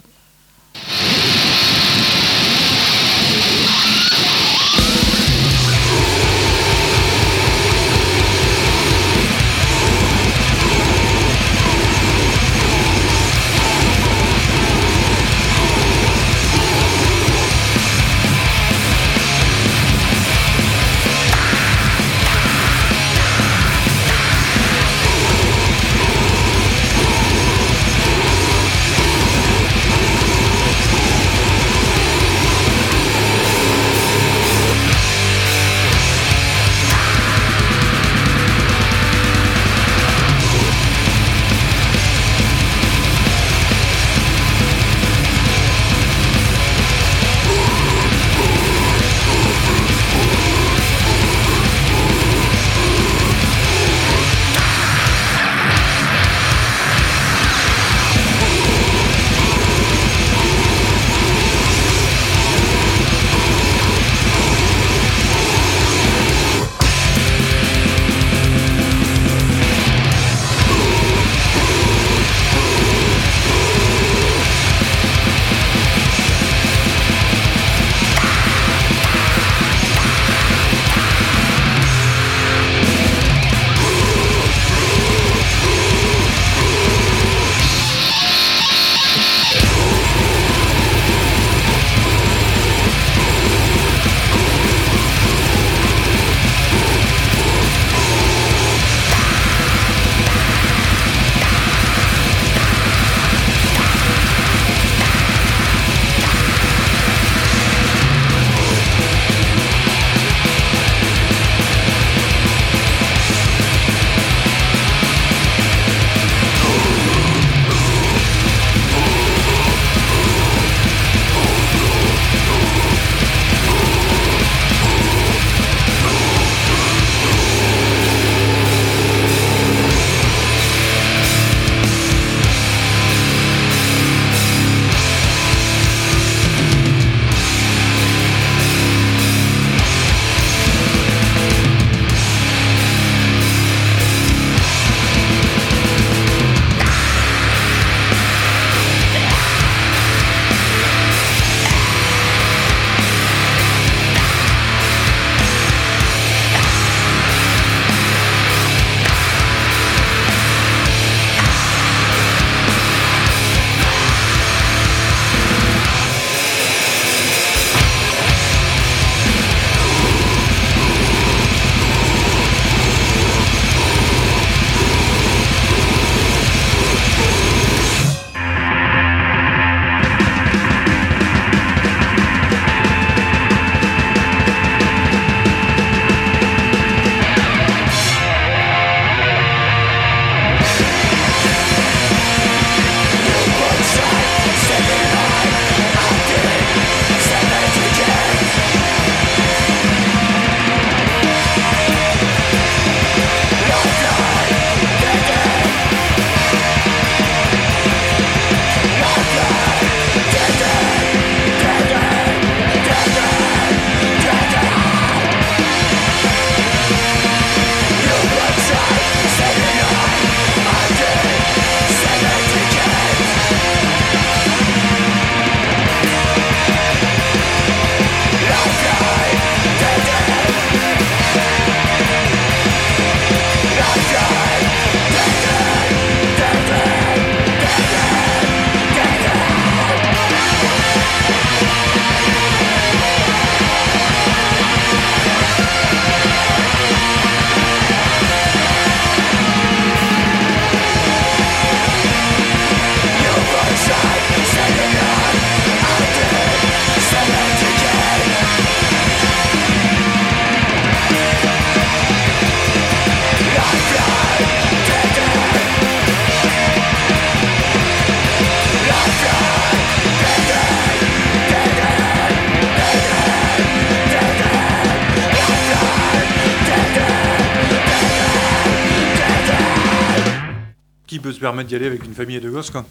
se permettre d'y aller avec une famille et deux gosses, quoi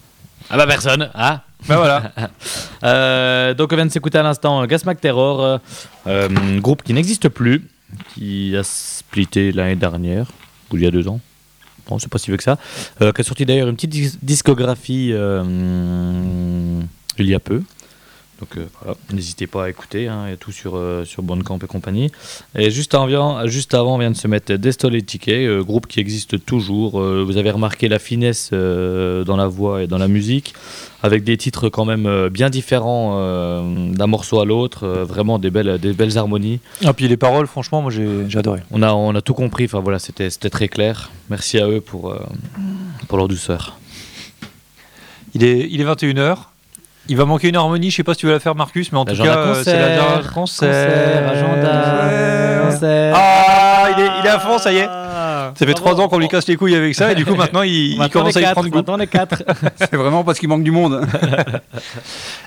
Ah bah personne, hein Bah voilà. Euh, donc on vient de s'écouter à l'instant euh, Gasmac Terror, euh, groupe qui n'existe plus, qui a splitté l'année dernière, ou il y a deux ans. Bon, c'est pas si vieux que ça. Euh, qui a sorti d'ailleurs une petite dis- discographie il y a peu. Donc euh, voilà, n'hésitez pas à écouter, hein, il y a tout sur, euh, sur Bandcamp et compagnie. Et juste avant, juste avant, on vient de se mettre Destol et Ticket, euh, groupe qui existe toujours. Euh, vous avez remarqué la finesse dans la voix et dans la musique, avec des titres quand même bien différents d'un morceau à l'autre, vraiment des belles, des belles harmonies. Ah, puis les paroles, franchement, moi j'ai adoré. On a, on a tout compris, enfin voilà, c'était c'était très clair. Merci à eux pour, pour leur douceur. Il est, il est 21h. Il va manquer une harmonie, je sais pas si tu veux la faire, Marcus, mais en tout cas, euh, c'est la concert, concert. agenda, concert. Ah, il est, il est à fond, ça y est. Ça fait trois ans qu'on lui casse les couilles avec ça, et du coup, maintenant, il, il commence à y prendre goût. Maintenant les quatre. C'est vraiment parce qu'il manque du monde.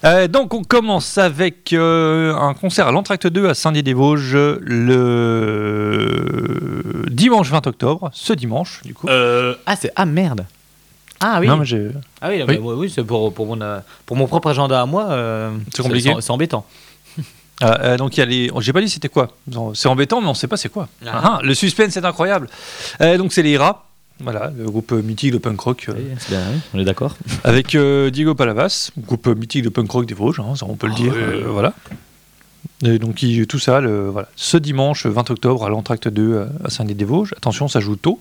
Euh, donc on commence avec euh, un concert à l'Entracte 2 à Saint-Dié-des-Vosges le dimanche 20 octobre, ce dimanche du coup. Euh, ah, c'est ah merde. Ah oui. Non, mais j'ai- Ah oui, Oui. bah, oui, oui, c'est pour, pour, mon, euh, pour mon propre agenda à moi. euh, C'est compliqué. C'est embêtant. Ah, euh, donc il y a les. oh, J'ai pas dit c'était quoi. C'est embêtant, mais on sait pas c'est quoi. Ah. Ah, le suspense est incroyable. Euh, donc c'est les IRA. Voilà, le groupe mythique de punk rock euh, Oui, c'est bien, oui, on est d'accord. avec euh, Diego Palavas, groupe mythique de punk rock des Vosges, hein, ça, on peut le Ah, dire. oui, euh, voilà. Et donc il- tout ça, le, voilà, ce dimanche 20 octobre à l'Entracte 2 euh, à Saint-Denis-des-Vosges. Attention, ça joue tôt.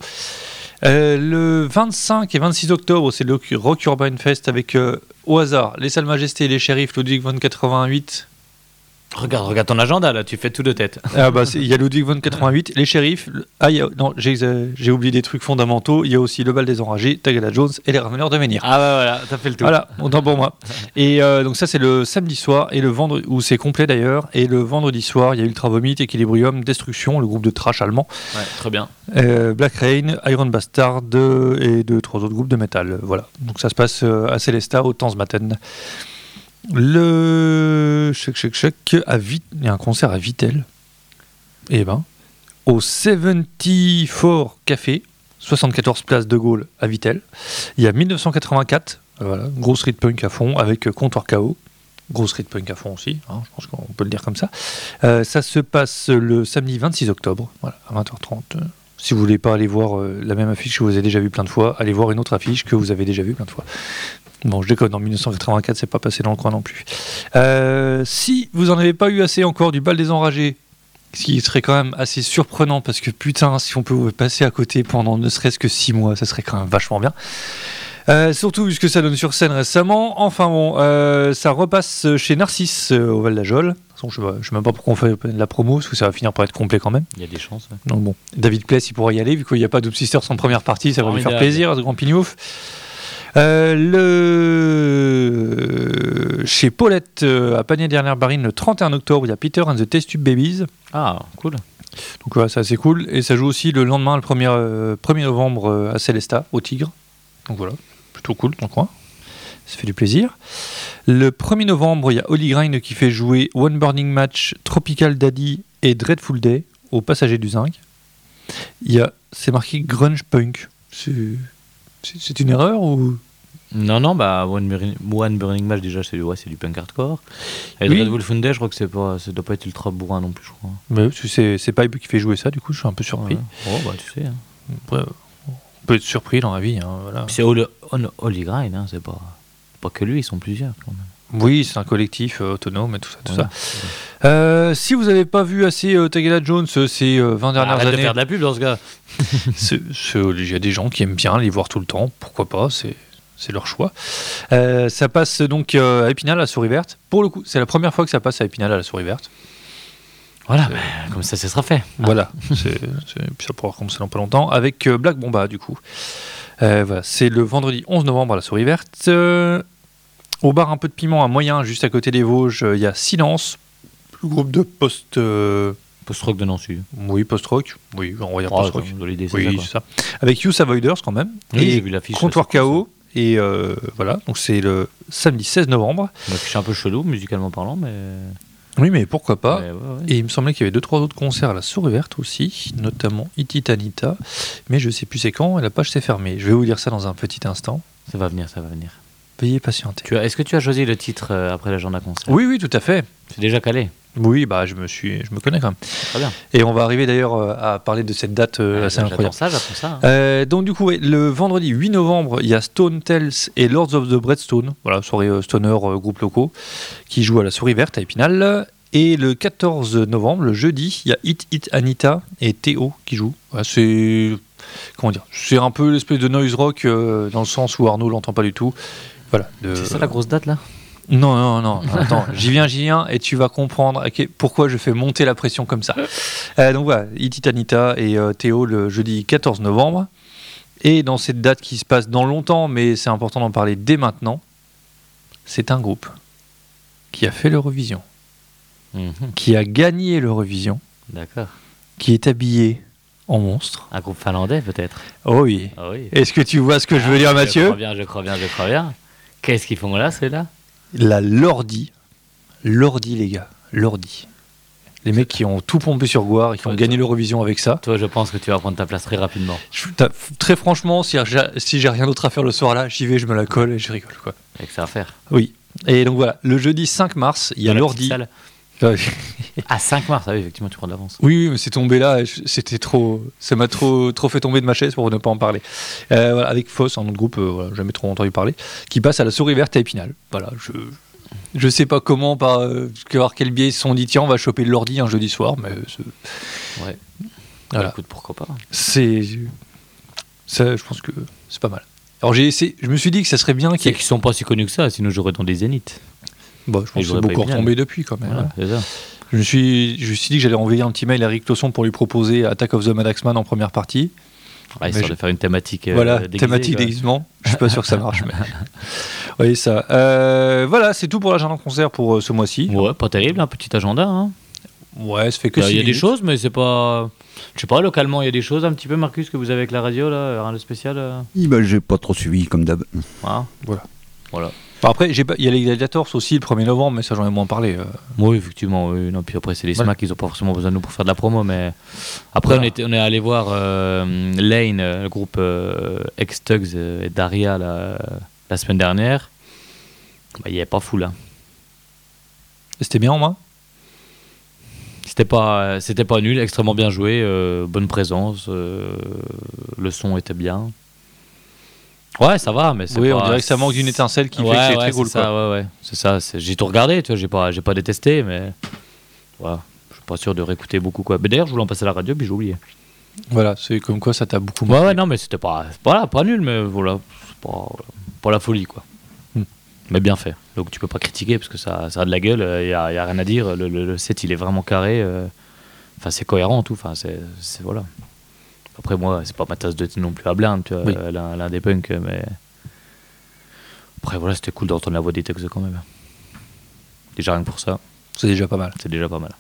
Euh, le 25 et 26 octobre, c'est le Rock Urban Fest avec euh, au hasard les Salles Majestés, les Shérifs, Ludwig von 88. Regarde, regarde ton agenda là, tu fais tout de tête. Ah bah il y a Ludwig von 88, les Shérifs. le- Ah il y a- non, j'ai oublié des trucs fondamentaux. Il y a aussi le Bal des Enragés, Tagada Jones et les Rameneurs de Menhir. Ah bah voilà, t'as fait le tour. Voilà, autant pour moi. Et euh, donc ça c'est le samedi soir et le vendredi où c'est complet d'ailleurs. Et le vendredi soir il y a Ultra Vomit, Equilibrium, Destruction, le groupe de trash allemand, Ouais, très bien. euh, Black Rain, Iron Bastard et deux trois autres groupes de métal. Voilà. Donc ça se passe euh, à Célesta au Maten. Le chèque chèque chèque à Vit, il y a un concert à Vitel. Et ben au 74 Café, 74 place de Gaulle à Vitel. Il y a 1984, euh, voilà, gros street punk à fond avec euh, Comptoir KO. Gros street punk à fond aussi, hein, je pense qu'on peut le dire comme ça. Euh, ça se passe le samedi 26 octobre, à 20h30. Euh, Si vous voulez pas aller voir la même affiche que vous avez déjà vue plein de fois, allez voir une autre affiche que vous avez déjà vue plein de fois. Bon, je déconne, en 1984, c'est pas passé dans le coin non plus. Euh, si vous en avez pas eu assez encore du bal des enragés, ce qui serait quand même assez surprenant parce que putain, si on peut passer à côté pendant ne serait-ce que 6 mois, ça serait quand même vachement bien. Euh, surtout puisque ça donne sur scène récemment. Enfin bon, euh, ça repasse chez Narcisse euh, au Val d'Ajol. De toute façon, Je ne sais même pas pourquoi on fait la promo, parce que ça va finir par être complet quand même. Il y a des chances. ouais. Donc bon, David Pless, il pourra y aller, vu qu'il n'y a pas d'Obsisters en première partie, ça va lui faire plaisir, ce grand pignouf. Euh, le... Chez Paulette, euh, à Panier Dernière Barine, le 31 octobre, il y a Peter and the Test Tube Babies. Ah, cool. Donc voilà, c'est assez cool. Et ça joue aussi le lendemain, le 1er, euh, 1er novembre, euh, à Célesta, au Tigre. Donc voilà, plutôt cool dans le coin. Ça fait du plaisir. Le 1er novembre, il y a Holly Grind qui fait jouer One Burning Match, Tropical Daddy et Dreadful Day au Passager du Zinc. Il y a, c'est marqué Grunge Punk. C'est, c'est- c'est une erreur ou? Non, non, bah One Burning, One Burning Match déjà c'est ouais, du punk hardcore. Et Oui. Red Wolf Day, je crois que c'est pas, ça doit pas être ultra bourrin non plus, je crois. Mais c'est, c'est Pipe qui fait jouer ça, du coup je suis un peu surpris. Ouais. Oh bah tu sais. Hein. On peut être surpris dans la vie. hein, voilà. C'est Holy, Hol- Holy Grind, hein, c'est pas, pas que lui, ils sont plusieurs quand même. Oui, c'est un collectif euh, autonome et tout ça. Tout Voilà. ça. Euh, si vous n'avez pas vu assez euh, Tagada Jones euh, ces euh, 20 dernières Arrête de années, faire de la pub dans ce gars. il y a des gens qui aiment bien les voir tout le temps, pourquoi pas, c'est c'est leur choix. Euh, ça passe donc euh, à Épinal à la Souris Verte. Pour le coup, c'est la première fois que ça passe à Épinal à la Souris Verte. Voilà, bah, comme ça, ce sera fait. Voilà, c'est ça pourra commencer dans pas longtemps avec euh, Black Bomba du coup. Euh, voilà, c'est le vendredi 11 novembre à la Souris Verte. Euh, au bar un peu de piment à moyen, juste à côté des Vosges, il y a Silence, le groupe de post. euh, Post-rock de Nancy. oui, post-rock. Oui, on va dire Oh, post-rock. dans l'idée, c'est Oui, ça, c'est ça. Avec Youth Avoiders quand même. Oui, j'ai et vu l'affiche. Comptoir KO. Et euh, voilà, donc c'est le samedi 16 novembre. affiche un peu chelou, musicalement parlant, mais. Oui, mais pourquoi pas Mais ouais, ouais. Et il me semblait qu'il y avait deux trois autres concerts à la Souris Verte aussi, notamment Ititanita, mais je sais plus c'est quand et la page s'est fermée. Je vais vous dire ça dans un petit instant. Ça va venir, ça va venir. Veuillez patienter. Est-ce que tu as choisi le titre euh, après l'agenda concert? Oui, oui, tout à fait. C'est déjà calé. Oui, bah je me suis, je me connais quand même. Très bien. Et on va arriver d'ailleurs euh, à parler de cette date euh, Ah, assez incroyable. ça, j'apprends ça. Euh, donc du coup, le vendredi 8 novembre, il y a Stone Tales et Lords of the Breadstone, voilà, soirée euh, stoner, groupe locaux, qui jouent à la Souris Verte à Épinal. Et le 14 novembre, le jeudi, il y a Hit Hit Anita et Théo qui jouent. C'est comment dire? C'est un peu l'espèce de noise rock dans le sens où Arnaud l'entend pas du tout. Voilà. de- C'est ça la grosse date là non, non, non, non, attends, j'y viens, j'y viens, et tu vas comprendre pourquoi je fais monter la pression comme ça. Euh, donc voilà, Ititanita et euh, Théo le jeudi 14 novembre. Et dans cette date qui se passe dans longtemps, mais c'est important d'en parler dès maintenant, c'est un groupe qui a fait l'Eurovision, Mhm. qui a gagné l'Eurovision, D'accord. qui est habillé en monstre. Un groupe finlandais peut-être Oh oui. Ah oui. Est-ce que tu vois ce que je veux Ah, dire, Je Mathieu crois bien, je crois bien, je crois bien. Qu'est-ce qu'ils font là, ceux-là? La Lordi. Lordi, les gars. Lordi. Les mecs qui ont tout pompé sur Goire et qui ont gagné l'Eurovision avec ça. Toi, je pense que tu vas prendre ta place très rapidement. Je- très franchement, si j'ai si rien d'autre à faire le soir là, j'y vais, je me la colle et je rigole. Quoi. Avec ça à faire. Oui. Et donc voilà, le jeudi 5 mars, il y a l'ordi. Ah, 5 mars, ah oui, effectivement, tu prends de l'avance. Oui, oui, mais c'est tombé là, c'était trop. Ça m'a trop, trop fait tomber de ma chaise pour ne pas en parler. Euh, voilà, avec Foss, un autre groupe, euh, voilà, jamais trop entendu parler, qui passe à la souris verte à Épinal. Voilà, je. Je sais pas comment, par, euh, quel biais ils se sont dit, tiens, on va choper l'ordi un jeudi soir, mais Ouais. Voilà. Écoute, pourquoi pas c'est. Ça, je pense que c'est pas mal. Alors j'ai essayé, je me suis dit que ça serait bien C'est qu'ils sont pas si connus que ça, sinon j'aurais dans des zéniths. Bon, je pense que c'est beaucoup retombé depuis quand même. Voilà, hein. Je me suis, je me suis dit que j'allais envoyer un petit mail à Rick Tosson pour lui proposer Attack of the Madaxman en première partie. Ah, histoire je- de faire une thématique. euh, voilà, déguisée, thématique quoi. déguisement. Je suis pas sûr que ça marche. mais... Oui, ça. Euh, voilà, c'est tout pour l'agenda concert pour euh, ce mois-ci. Ouais, pas terrible, un petit agenda. Hein. Ouais, ça fait que Il y a- il y a des choses, mais c'est pas. Je sais pas, localement, il y a des choses un petit peu, Marcus, que vous avez avec la radio, là, rien de spécial. euh Oui, bah, j'ai pas trop suivi comme d'hab. Voilà. Voilà. Voilà. Enfin, après, il y a les Gladiators aussi le 1er novembre, mais ça j'en ai moins parlé. euh. Oui, effectivement. Oui. Non, puis après, c'est les Voilà. SMAC, ils ont pas forcément besoin de nous pour faire de la promo. Mais après, Voilà. on, était, on est allé voir euh, Lane, euh, le groupe Ex-Tugs et Daria la, la semaine dernière. Bah, Il n'y avait pas fou là. C'était bien en main C'était pas, c'était pas nul, extrêmement bien joué, euh, bonne présence, euh, le son était bien. Ouais, ça va, mais c'est Oui, pas- on dirait que ça manque d'une étincelle qui fait que c'est ouais, très cool. ça, quoi. ouais, ouais, c'est ça. J'ai tout regardé, tu vois, j'ai pas, j'ai pas détesté, mais voilà, je suis pas sûr de réécouter beaucoup quoi. Mais d'ailleurs, je voulais en passer à la radio, puis j'ai oublié. Voilà, c'est comme quoi ça t'a beaucoup Ouais, ouais, non, mais c'était pas, c'est pas, nul, mais voilà, c'est pas, voilà, pas la folie quoi. Hmm. Mais bien fait. Donc tu peux pas critiquer parce que ça, ça a de la gueule, il y, a, y a rien à dire. Le, le- le set il est vraiment carré. euh, Enfin, c'est cohérent tout. Enfin, c'est- voilà. Après moi, c'est pas ma tasse de thé non plus à blinde, tu vois, Oui. euh, l'un, des punks, mais après voilà, c'était cool d'entendre la voix des textes quand même. Déjà rien que pour ça, C'est déjà pas mal. c'est déjà pas mal.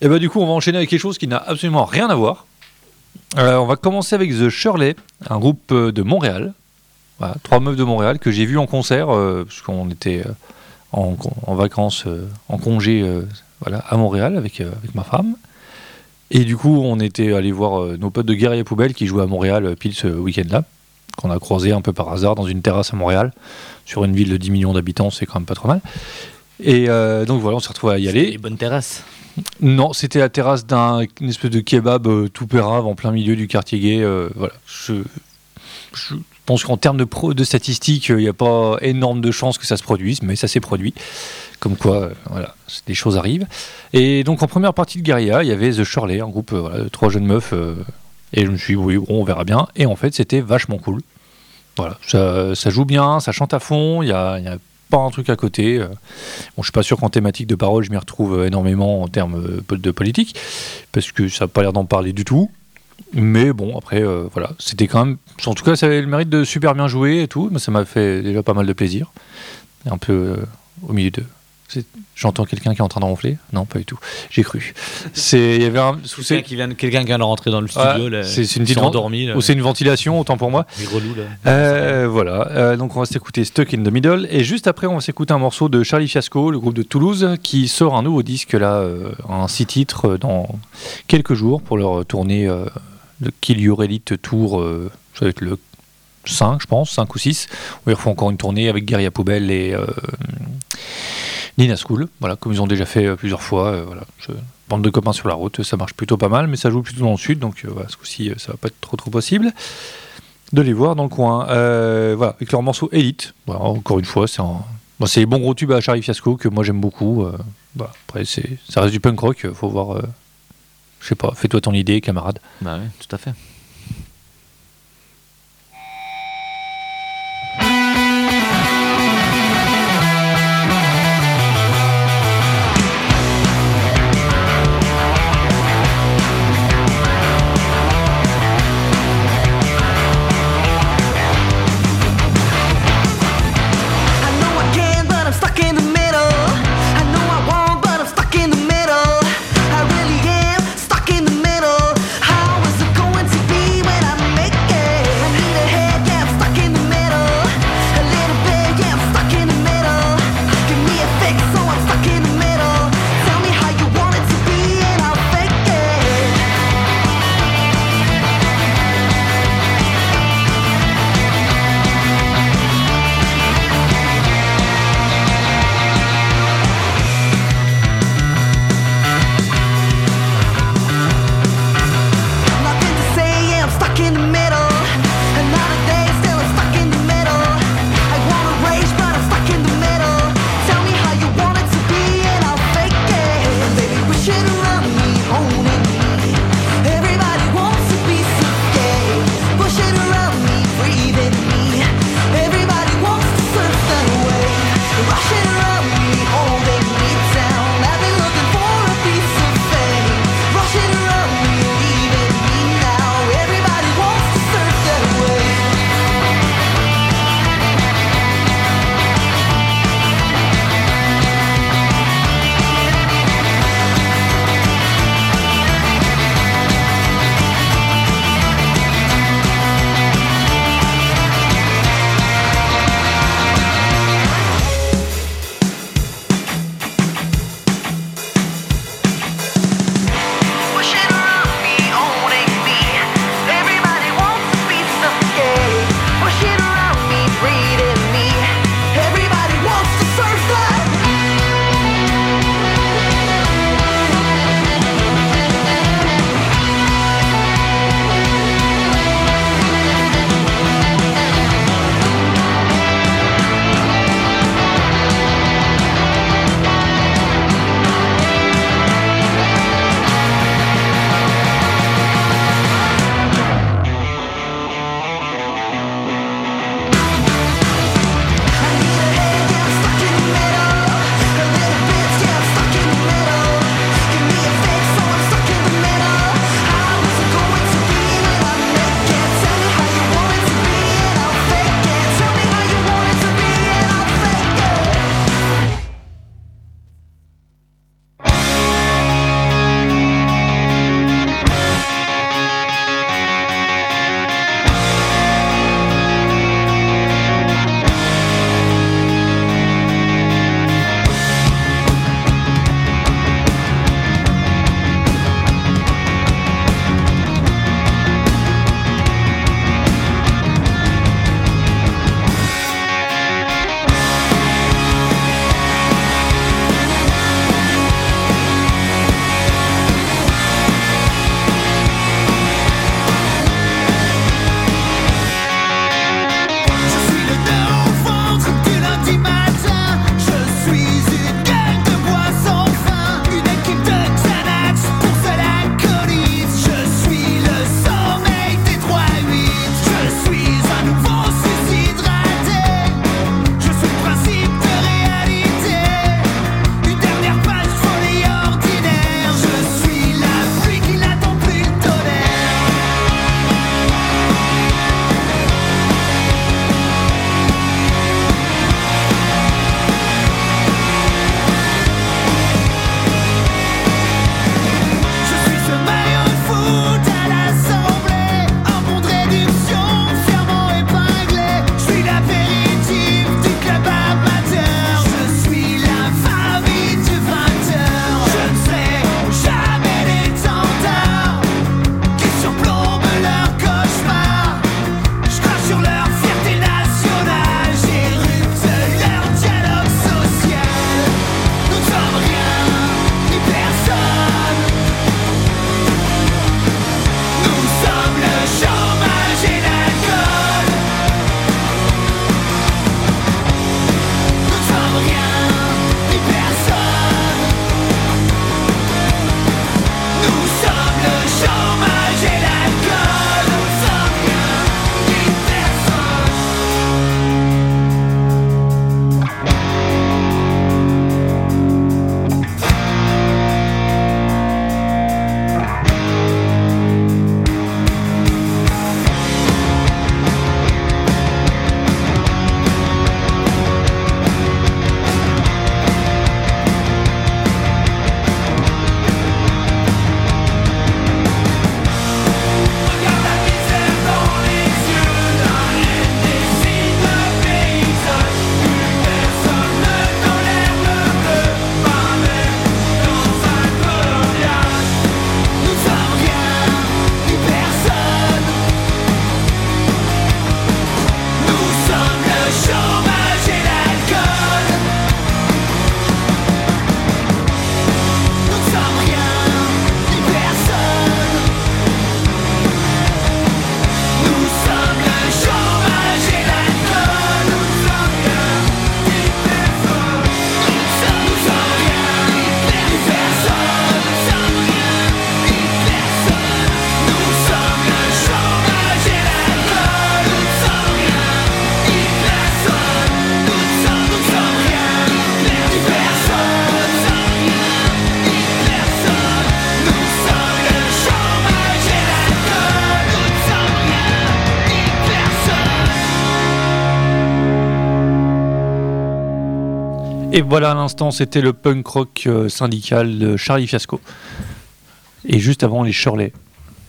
Et bah du coup, on va enchaîner avec quelque chose qui n'a absolument rien à voir. Euh, on va commencer avec The Shirley, un groupe euh, de Montréal. Voilà, trois meufs de Montréal que j'ai vu en concert, euh, parce qu'on était en, en vacances, euh, en congé voilà, à Montréal avec, avec ma femme. Et du coup, on était allé voir euh, nos potes de Guerrier Poubelle qui jouaient à Montréal euh, pile ce week-end-là, qu'on a croisé un peu par hasard dans une terrasse à Montréal, sur une ville de 10 millions d'habitants, c'est quand même pas trop mal. Et euh, donc voilà, on s'est retrouvé à y aller. Les bonnes terrasses. Non, c'était la terrasse d'un espèce de kebab euh, tout pérave en plein milieu du quartier gay. euh, voilà. Je, je pense qu'en termes de, pro, de statistiques, il n'y a pas énorme de chances que ça se produise, mais ça s'est produit. Comme quoi, euh, voilà, des choses arrivent. Et donc en première partie de Guerilla, il y avait The Shirley, un groupe euh, voilà, de trois jeunes meufs. euh, et je me suis dit, oui, bon, on verra bien. Et en fait, c'était vachement cool. Voilà, ça, joue bien, ça chante à fond, il y a, y a pas un truc à côté. Bon, je suis pas sûr qu'en thématique de parole, je m'y retrouve énormément en termes de politique, parce que ça n'a pas l'air d'en parler du tout. Mais bon, après, voilà, c'était quand même. En tout cas, ça avait le mérite de super bien jouer et tout, mais ça m'a fait déjà pas mal de plaisir. Un peu au milieu de, J'entends quelqu'un qui est en train de ronfler Non, pas du tout. J'ai cru. C'est, il y avait un. Quelqu'un qui vient, quelqu'un qui vient de rentrer dans le studio. Ouais, c'est- une petite ou c'est une ventilation, autant pour moi. Les relous, là. Euh, voilà, Euh, donc on va s'écouter Stuck in the Middle et juste après on va s'écouter un morceau de Charlie Fiasco, le groupe de Toulouse, qui sort un nouveau disque là, euh, un six titres euh, dans quelques jours pour leur tournée euh, le Kill Your Elite Tour, euh, ça va être le 5 je pense, 5 ou 6, où ils refont encore une tournée avec Guerilla Poubelle et euh, Nina School, voilà, comme ils ont déjà fait euh, plusieurs fois, euh, bande de copains sur la route, ça marche plutôt pas mal, mais ça joue plutôt dans le sud, donc euh, ce coup-ci ça va pas être trop trop possible de les voir dans le coin. Voilà, avec leur morceau Elite. Encore une fois, c'est bon, les bons gros tubes à Charlie Fiasco que moi j'aime beaucoup. Après, ça reste du punk rock, faut voir. Je sais pas, fais-toi ton idée, camarade. Bah oui, tout à fait. Et voilà, à l'instant, c'était le punk rock euh, syndical de Charlie Fiasco. Et juste avant, les Shirley.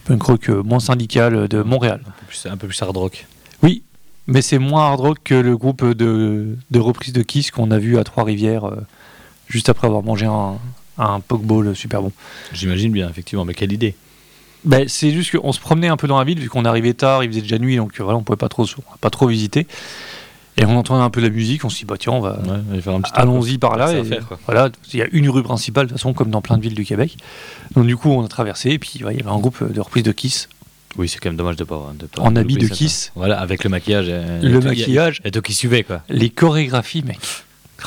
Punk rock euh, moins syndical euh, de Montréal. Un peu plus, un peu plus hard rock. Oui, mais c'est moins hard rock que le groupe de, de reprise de Kiss qu'on a vu à Trois-Rivières euh, juste après avoir mangé un, un pokeball super bon. J'imagine bien, effectivement, mais quelle idée. Ben, c'est juste qu'on se promenait un peu dans la ville, vu qu'on arrivait tard, il faisait déjà nuit, donc voilà, on pouvait pas trop, pas trop visiter. Et on entendait un peu la musique, on s'est dit, bah tiens, on va, Ouais, faire un petit allons-y par là. Et faire, voilà, il y a une rue principale, de toute façon, comme dans plein de villes du Québec. Donc du coup, on a traversé, et puis ouais, il y avait un groupe de reprise de Kiss, Oui, c'est quand même dommage de pas. De pas en habit de ça, Kiss, quoi. Voilà, avec le maquillage. et- le et maquillage, Et tout qui suivait, quoi. les chorégraphies, mec.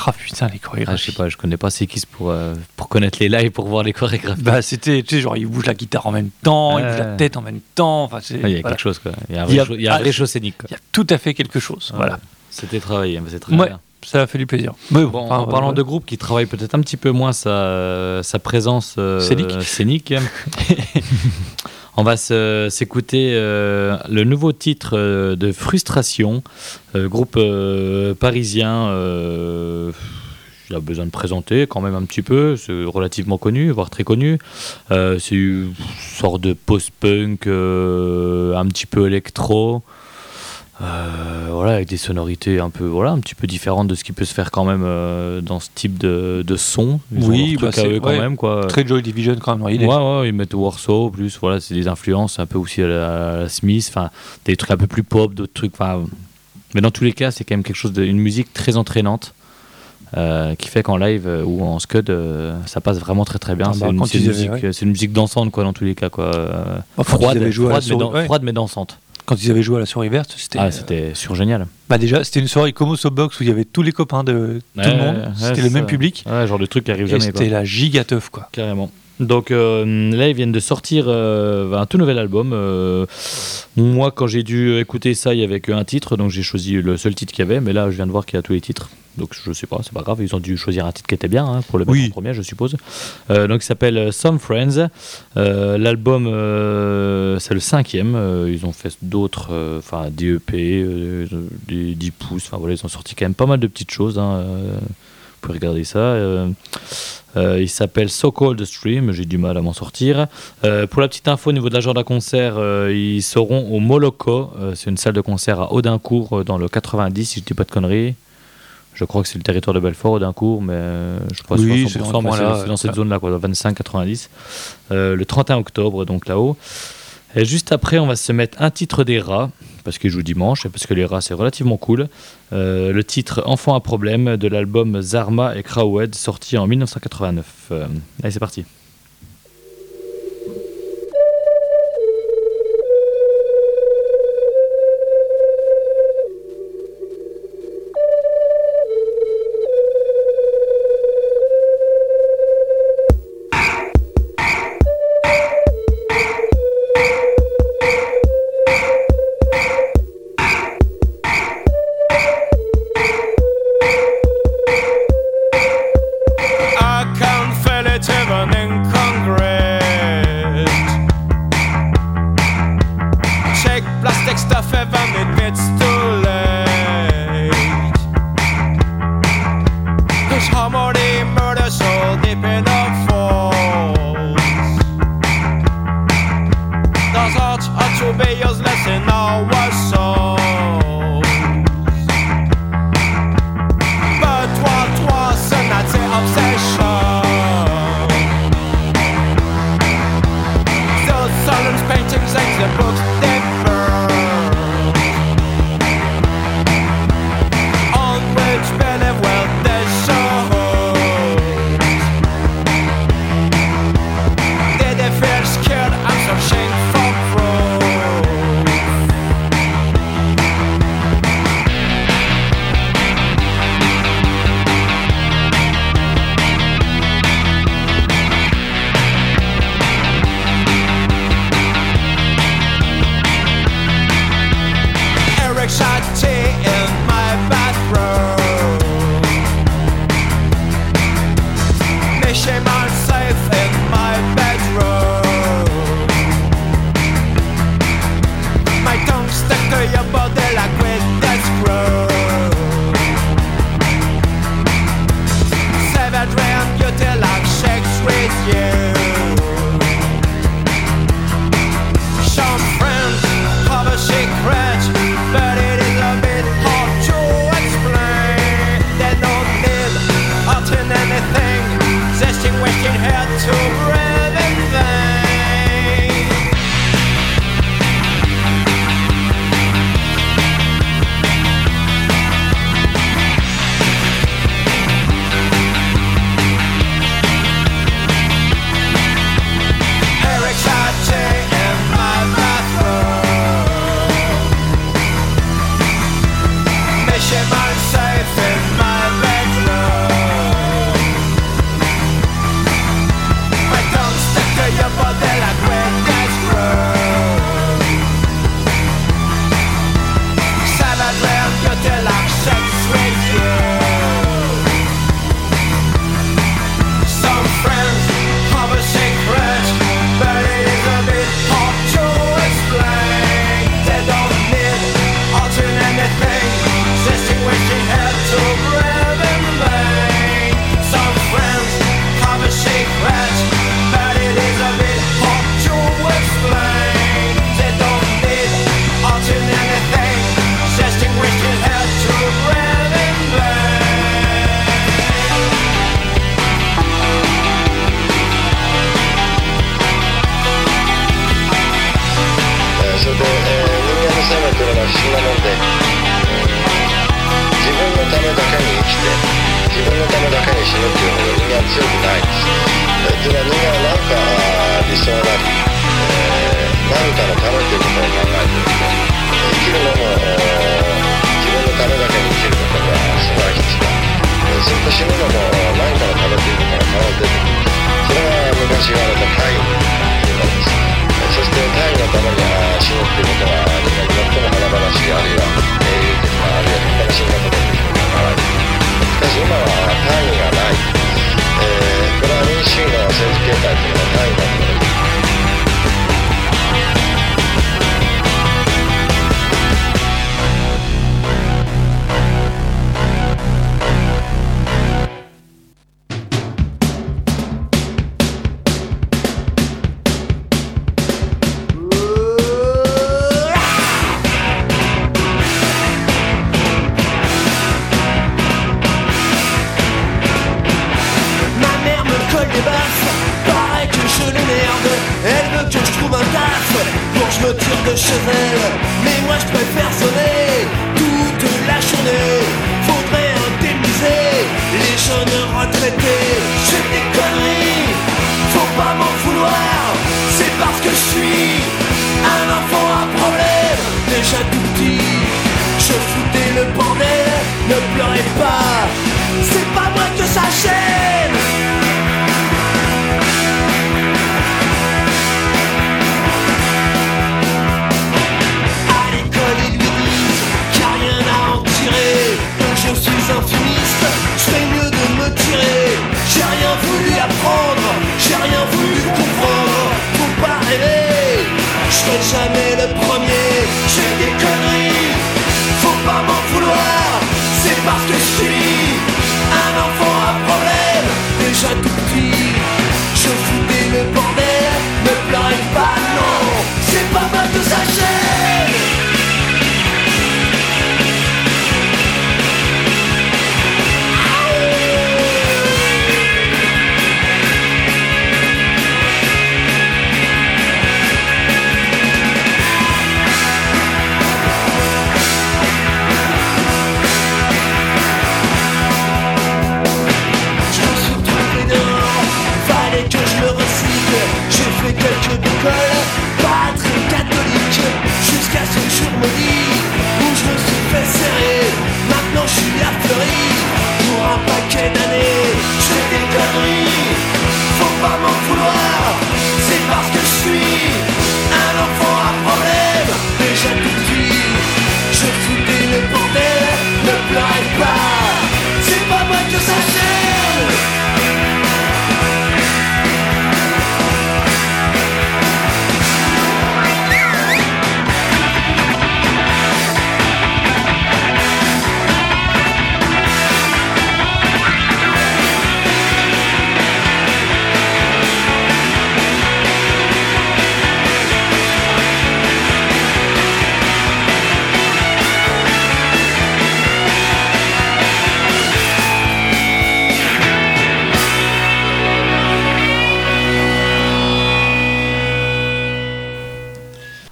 Ah putain, les Ah, je chorégraphies. sais pas, je connais pas ces Kiss pour, euh, pour connaître les lives, pour voir les chorégraphies. Bah, c'était, tu sais, genre, il bouge la guitare en même temps, il bouge la Ouais. tête en même temps. Enfin, c'est, Ah, il y a voilà. quelque chose, quoi. Il y a un vrai, il y a un ah, vrai show scénique, quoi. Il y a tout à fait quelque chose. Voilà. Ouais. C'était travaillé, mais c'est très Ouais. bien. Ça a fait du plaisir. Mais Bon, enfin, en parlant ouais. de groupe qui travaille peut-être un petit peu moins sa, sa présence euh, Scénique. scénique, on va s'écouter euh, le nouveau titre euh, de Frustration, euh, groupe parisien. Il a besoin de présenter quand même un petit peu, c'est relativement connu, voire très connu. C'est une sorte de post-punk, un petit peu électro. Euh, voilà, avec des sonorités un peu, voilà, un petit peu différentes de ce qui peut se faire quand même euh, dans ce type de, de son. Ils Oui, bah, c'est- quand ouais. même, quoi. Très Joy Division quand même dans l'idée. Ouais, ouais, ils mettent Warsaw, plus, voilà, c'est des influences un peu aussi à la, à la Smith, enfin, des trucs un peu plus pop, d'autres trucs, enfin. Mais dans tous les cas, c'est quand même quelque chose de, une musique très entraînante. euh, qui fait qu'en live ou en scud, ça passe vraiment très très bien. Ah c'est bah, une, musique, ouais. une musique dansante quoi dans tous les cas quoi. Bah, froide, mais, souris- dan- ouais. froide mais dansante. Quand ils avaient joué à la souris verte, c'était. Ah, c'était surgénial. Bah déjà, c'était une soirée comme au Box où il y avait tous les copains de tout Ouais, le monde. ouais, C'était le même public. Ouais, genre de truc qui arrive Et jamais. c'était la giga teuf, quoi. Carrément. Donc euh, là, ils viennent de sortir euh, un tout nouvel album. Euh, moi, quand j'ai dû écouter ça, il y avait qu'un titre, donc j'ai choisi le seul titre qu'il y avait. Mais là, je viens de voir qu'il y a tous les titres. Donc je sais pas, c'est pas grave. Ils ont dû choisir un titre qui était bien hein, pour le mettre Oui. en premier, je suppose. Donc il s'appelle Some Friends. L'album, c'est le cinquième. Ils ont fait d'autres, enfin des EP, euh, des 10 pouces. Enfin voilà, ils ont sorti quand même pas mal de petites choses. hein, pouvez regarder ça. Euh, euh, il s'appelle So Cold Stream, j'ai du mal à m'en sortir. Euh, pour la petite info au niveau de l'agenda concert, euh, ils seront au Moloko, c'est une salle de concert à Audincourt dans le 90, si je dis pas de conneries. Je crois que c'est le territoire de Belfort, Audincourt, mais je crois Oui, que c'est c'est dans 100%, le mais coin c'est là, c'est dans cette zone-là, quoi, dans 25-90. Euh, le 31 octobre, donc là-haut. Et juste après, on va se mettre un titre des rats, parce qu'ils jouent dimanche, et parce que les rats, c'est relativement cool. Euh, le titre Enfant à problème de l'album Zarma et Crowhead, sorti en 1989. Euh, allez, c'est parti.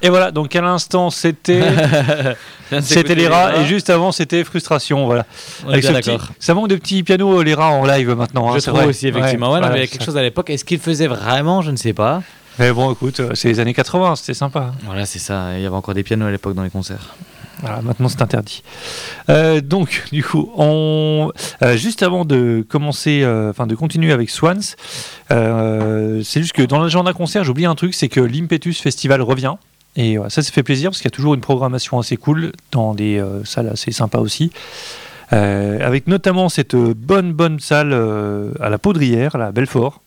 Et voilà, donc à l'instant, c'était c'était les rats, et juste avant, c'était frustration. Voilà. On est Ça manque de petits pianos, les rats en live maintenant. Hein, je trouve aussi, effectivement. Mais il y a quelque chose à l'époque. Est-ce qu'ils faisaient vraiment? Je ne sais pas. Mais bon, écoute, euh, c'est les années 80, c'était sympa. Voilà, c'est ça. Il y avait encore des pianos à l'époque dans les concerts. Voilà, maintenant c'est interdit. Euh, donc, du coup, on, euh, juste avant de commencer, enfin de continuer avec Swans, c'est juste que dans l'agenda concert, j'oublie un truc, c'est que l'Impetus Festival revient. Et ça, ça fait plaisir parce qu'il y a toujours une programmation assez cool dans des euh, salles assez sympas aussi. Euh, avec notamment cette euh, bonne, bonne salle à la Poudrière, à la Belfort.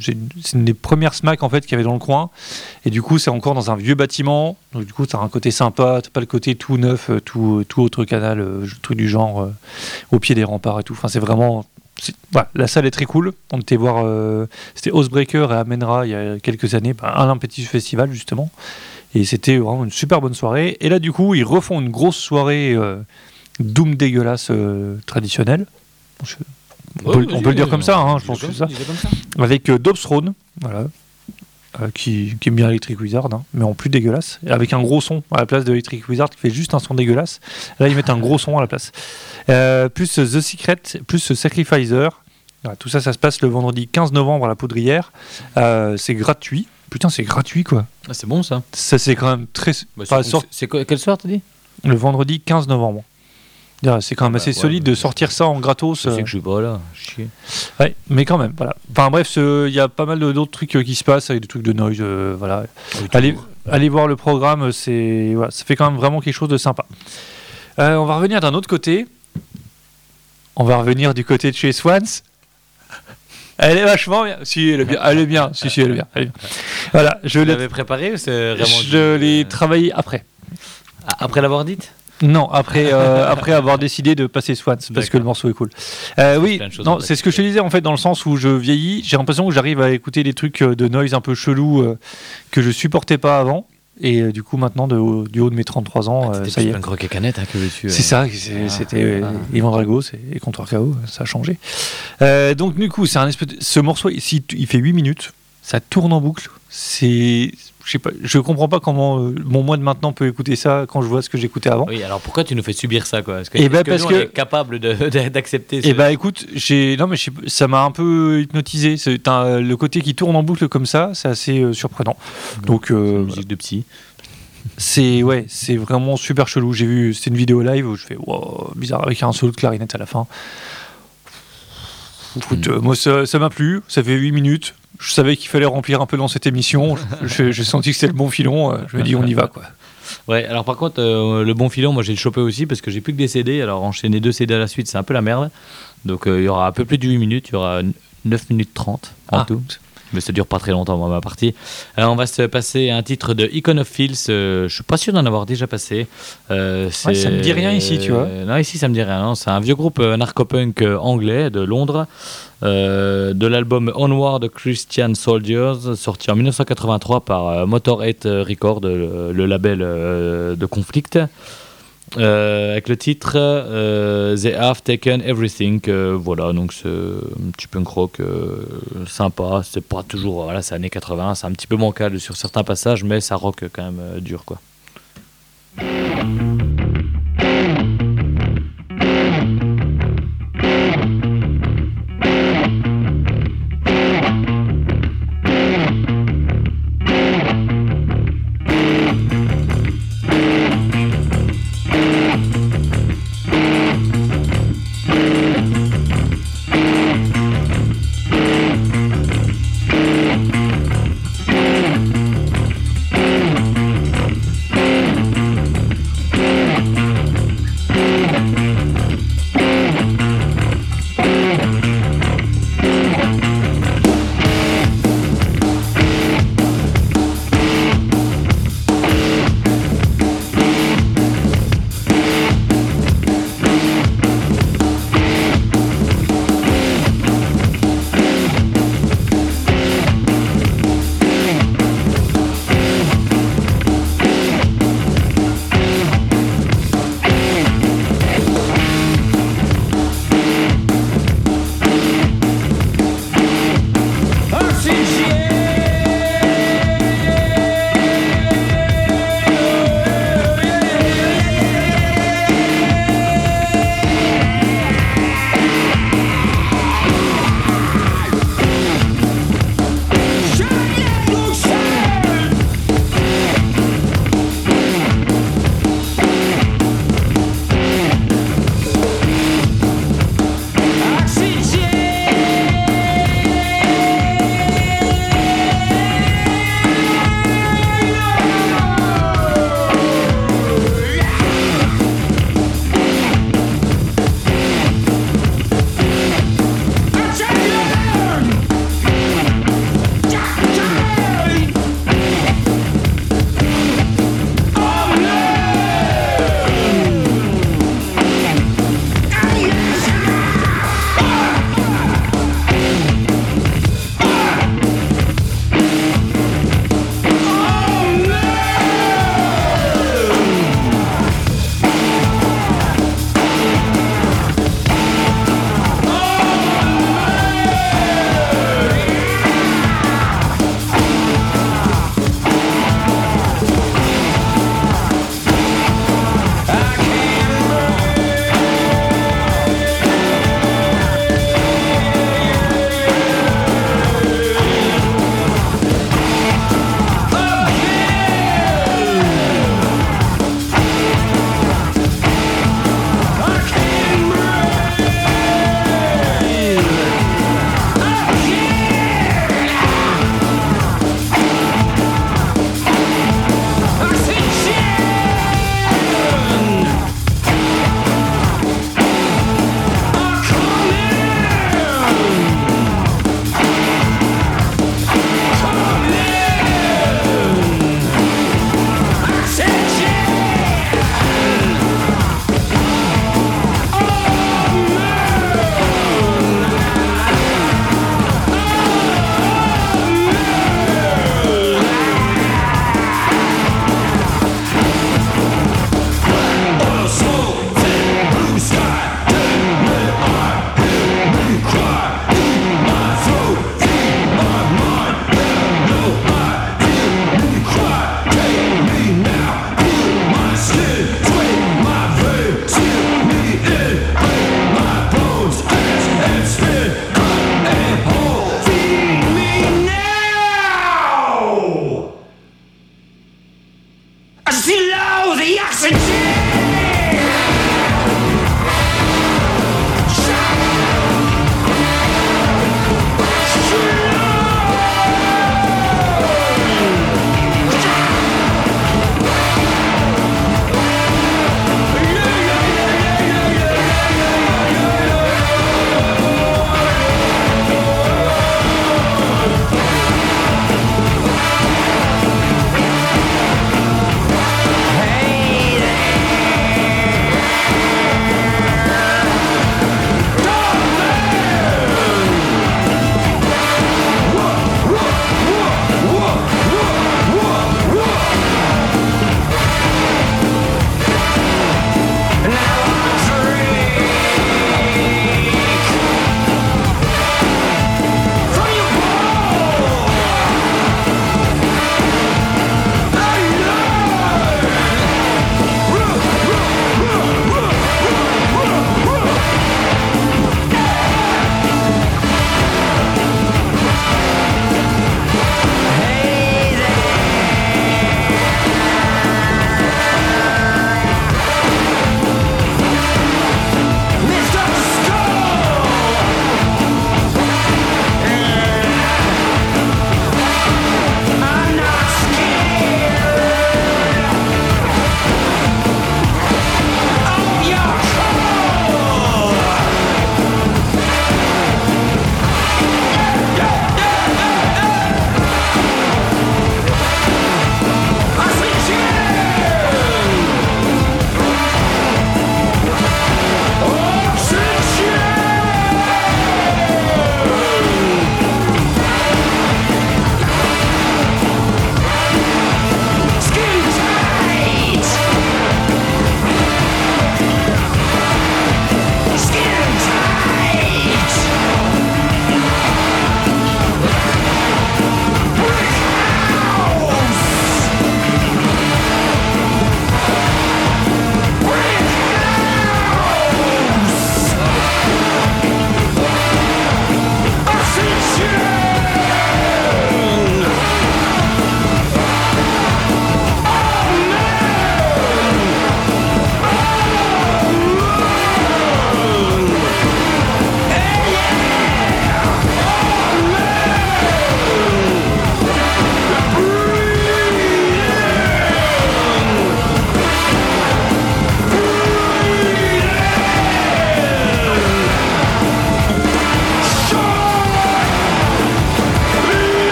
C'est une des premières SMAC en fait qu'il y avait dans le coin. Et du coup, c'est encore dans un vieux bâtiment. Donc, du coup, ça a un côté sympa. T'as pas le côté tout neuf, tout, tout autre canal, truc du genre, au pied des remparts et tout. Enfin, c'est vraiment la salle est très cool. On était voir, c'était Housebreaker et Amenra il y a quelques années, ben, à un festival justement. Et c'était vraiment une super bonne soirée. Et là, du coup, ils refont une grosse soirée euh, Doom dégueulasse euh, traditionnelle. On peut, le dire comme ça, hein, je pense que ça. ça. Avec euh, Dobstron, voilà, euh, qui, qui, aime bien Electric Wizard, hein, mais en plus dégueulasse. Avec un gros son à la place de Electric Wizard qui fait juste un son dégueulasse. Là, ils mettent un gros son à la place. plus The Secret, plus Sacrificer. Tout ça, ça se passe le vendredi 15 novembre à la Poudrière. c'est gratuit. Putain, c'est gratuit quoi. Ah, c'est bon ça. Ça, c'est quand même très. Bah, c'est- sort- c'est quoi- quel soir t'as dit? le vendredi 15 novembre. C'est quand même Bah, assez ouais, solide de sortir ça en gratos. Sais euh, que je suis pas là. Chier. Ouais, mais quand même, voilà. Enfin bref, il y a pas mal d'autres trucs euh, qui se passent avec des trucs de noise, euh, voilà. Allez, allez voir le programme, c'est voilà, ça fait quand même vraiment quelque chose de sympa. On va revenir d'un autre côté. On va revenir du côté de chez Swans. Elle est vachement bien. Si, elle est bien. Elle est bien. Si, si, elle est bien. elle est bien. Voilà, je l'avais préparé ou c'est vraiment je l'ai euh, travaillé après. ah, Après l'avoir dite Non, après, euh, après avoir décidé de passer Swans, parce que le morceau est cool. Euh, oui, non, c'est ce que je te disais en fait, dans le sens où je vieillis, j'ai l'impression que j'arrive à écouter des trucs euh, de noise un peu chelous euh, que je supportais pas avant. Et euh, du coup, maintenant, de du haut de mes 33 ans, euh, C'était ça y est. un croquet canette hein, que C'est ça, Ah, c'était euh, ah. Yvan Dragos et, et Comptoir KO, ça a changé. Euh, donc du coup, c'est un espèce de- ce morceau, ici, il fait 8 minutes, ça tourne en boucle. C'est, je pas, je comprends pas comment euh, mon moi de maintenant peut écouter ça quand je vois ce que j'écoutais avant. Oui, alors pourquoi tu nous fais subir ça quoi? Est-ce que, Eh ben, que parce on est capable d'accepter ce... Et bah écoute, j'ai non mais ça m'a un peu hypnotisé. C'est un- le côté qui tourne en boucle comme ça, c'est assez euh, surprenant. Donc euh, musique de psy c'est ouais, c'est vraiment super chelou. J'ai vu, c'était une vidéo live où je fais wow, bizarre avec un solo de clarinette à la fin. Écoute, Mm. euh, moi ça m'a plu. Ça fait 8 minutes. Je savais qu'il fallait remplir un peu dans cette émission. J'ai senti que c'était le bon filon. euh, Je me dis on y va quoi. Ouais, alors par contre, euh, le bon filon, moi j'ai le chopé aussi parce que j'ai plus que des CD. Alors enchaîner deux CD à la suite, c'est un peu la merde. Donc euh, il y aura un peu plus de 8 minutes, il y aura 9 minutes 30 en Ah. tout. Mais ça dure pas très longtemps, moi, ma partie. Alors, on va se passer un titre de Icon of Fields. euh, je suis pas sûr d'en avoir déjà passé. Euh, Ouais, ça me dit rien ici, tu vois. Non, ici, ça me dit rien. C'est un vieux groupe euh, narcopunk euh, anglais de Londres. euh, de l'album Onward Christian Soldiers, sorti en 1983 par Motorhead Record, le, le label de Conflict. Euh, avec le titre euh, They Have Taken Everything. euh, voilà, donc c'est un petit punk rock sympa. C'est pas toujours, voilà, c'est années 80, c'est un petit peu bancal sur certains passages, mais ça rock quand même dur, quoi.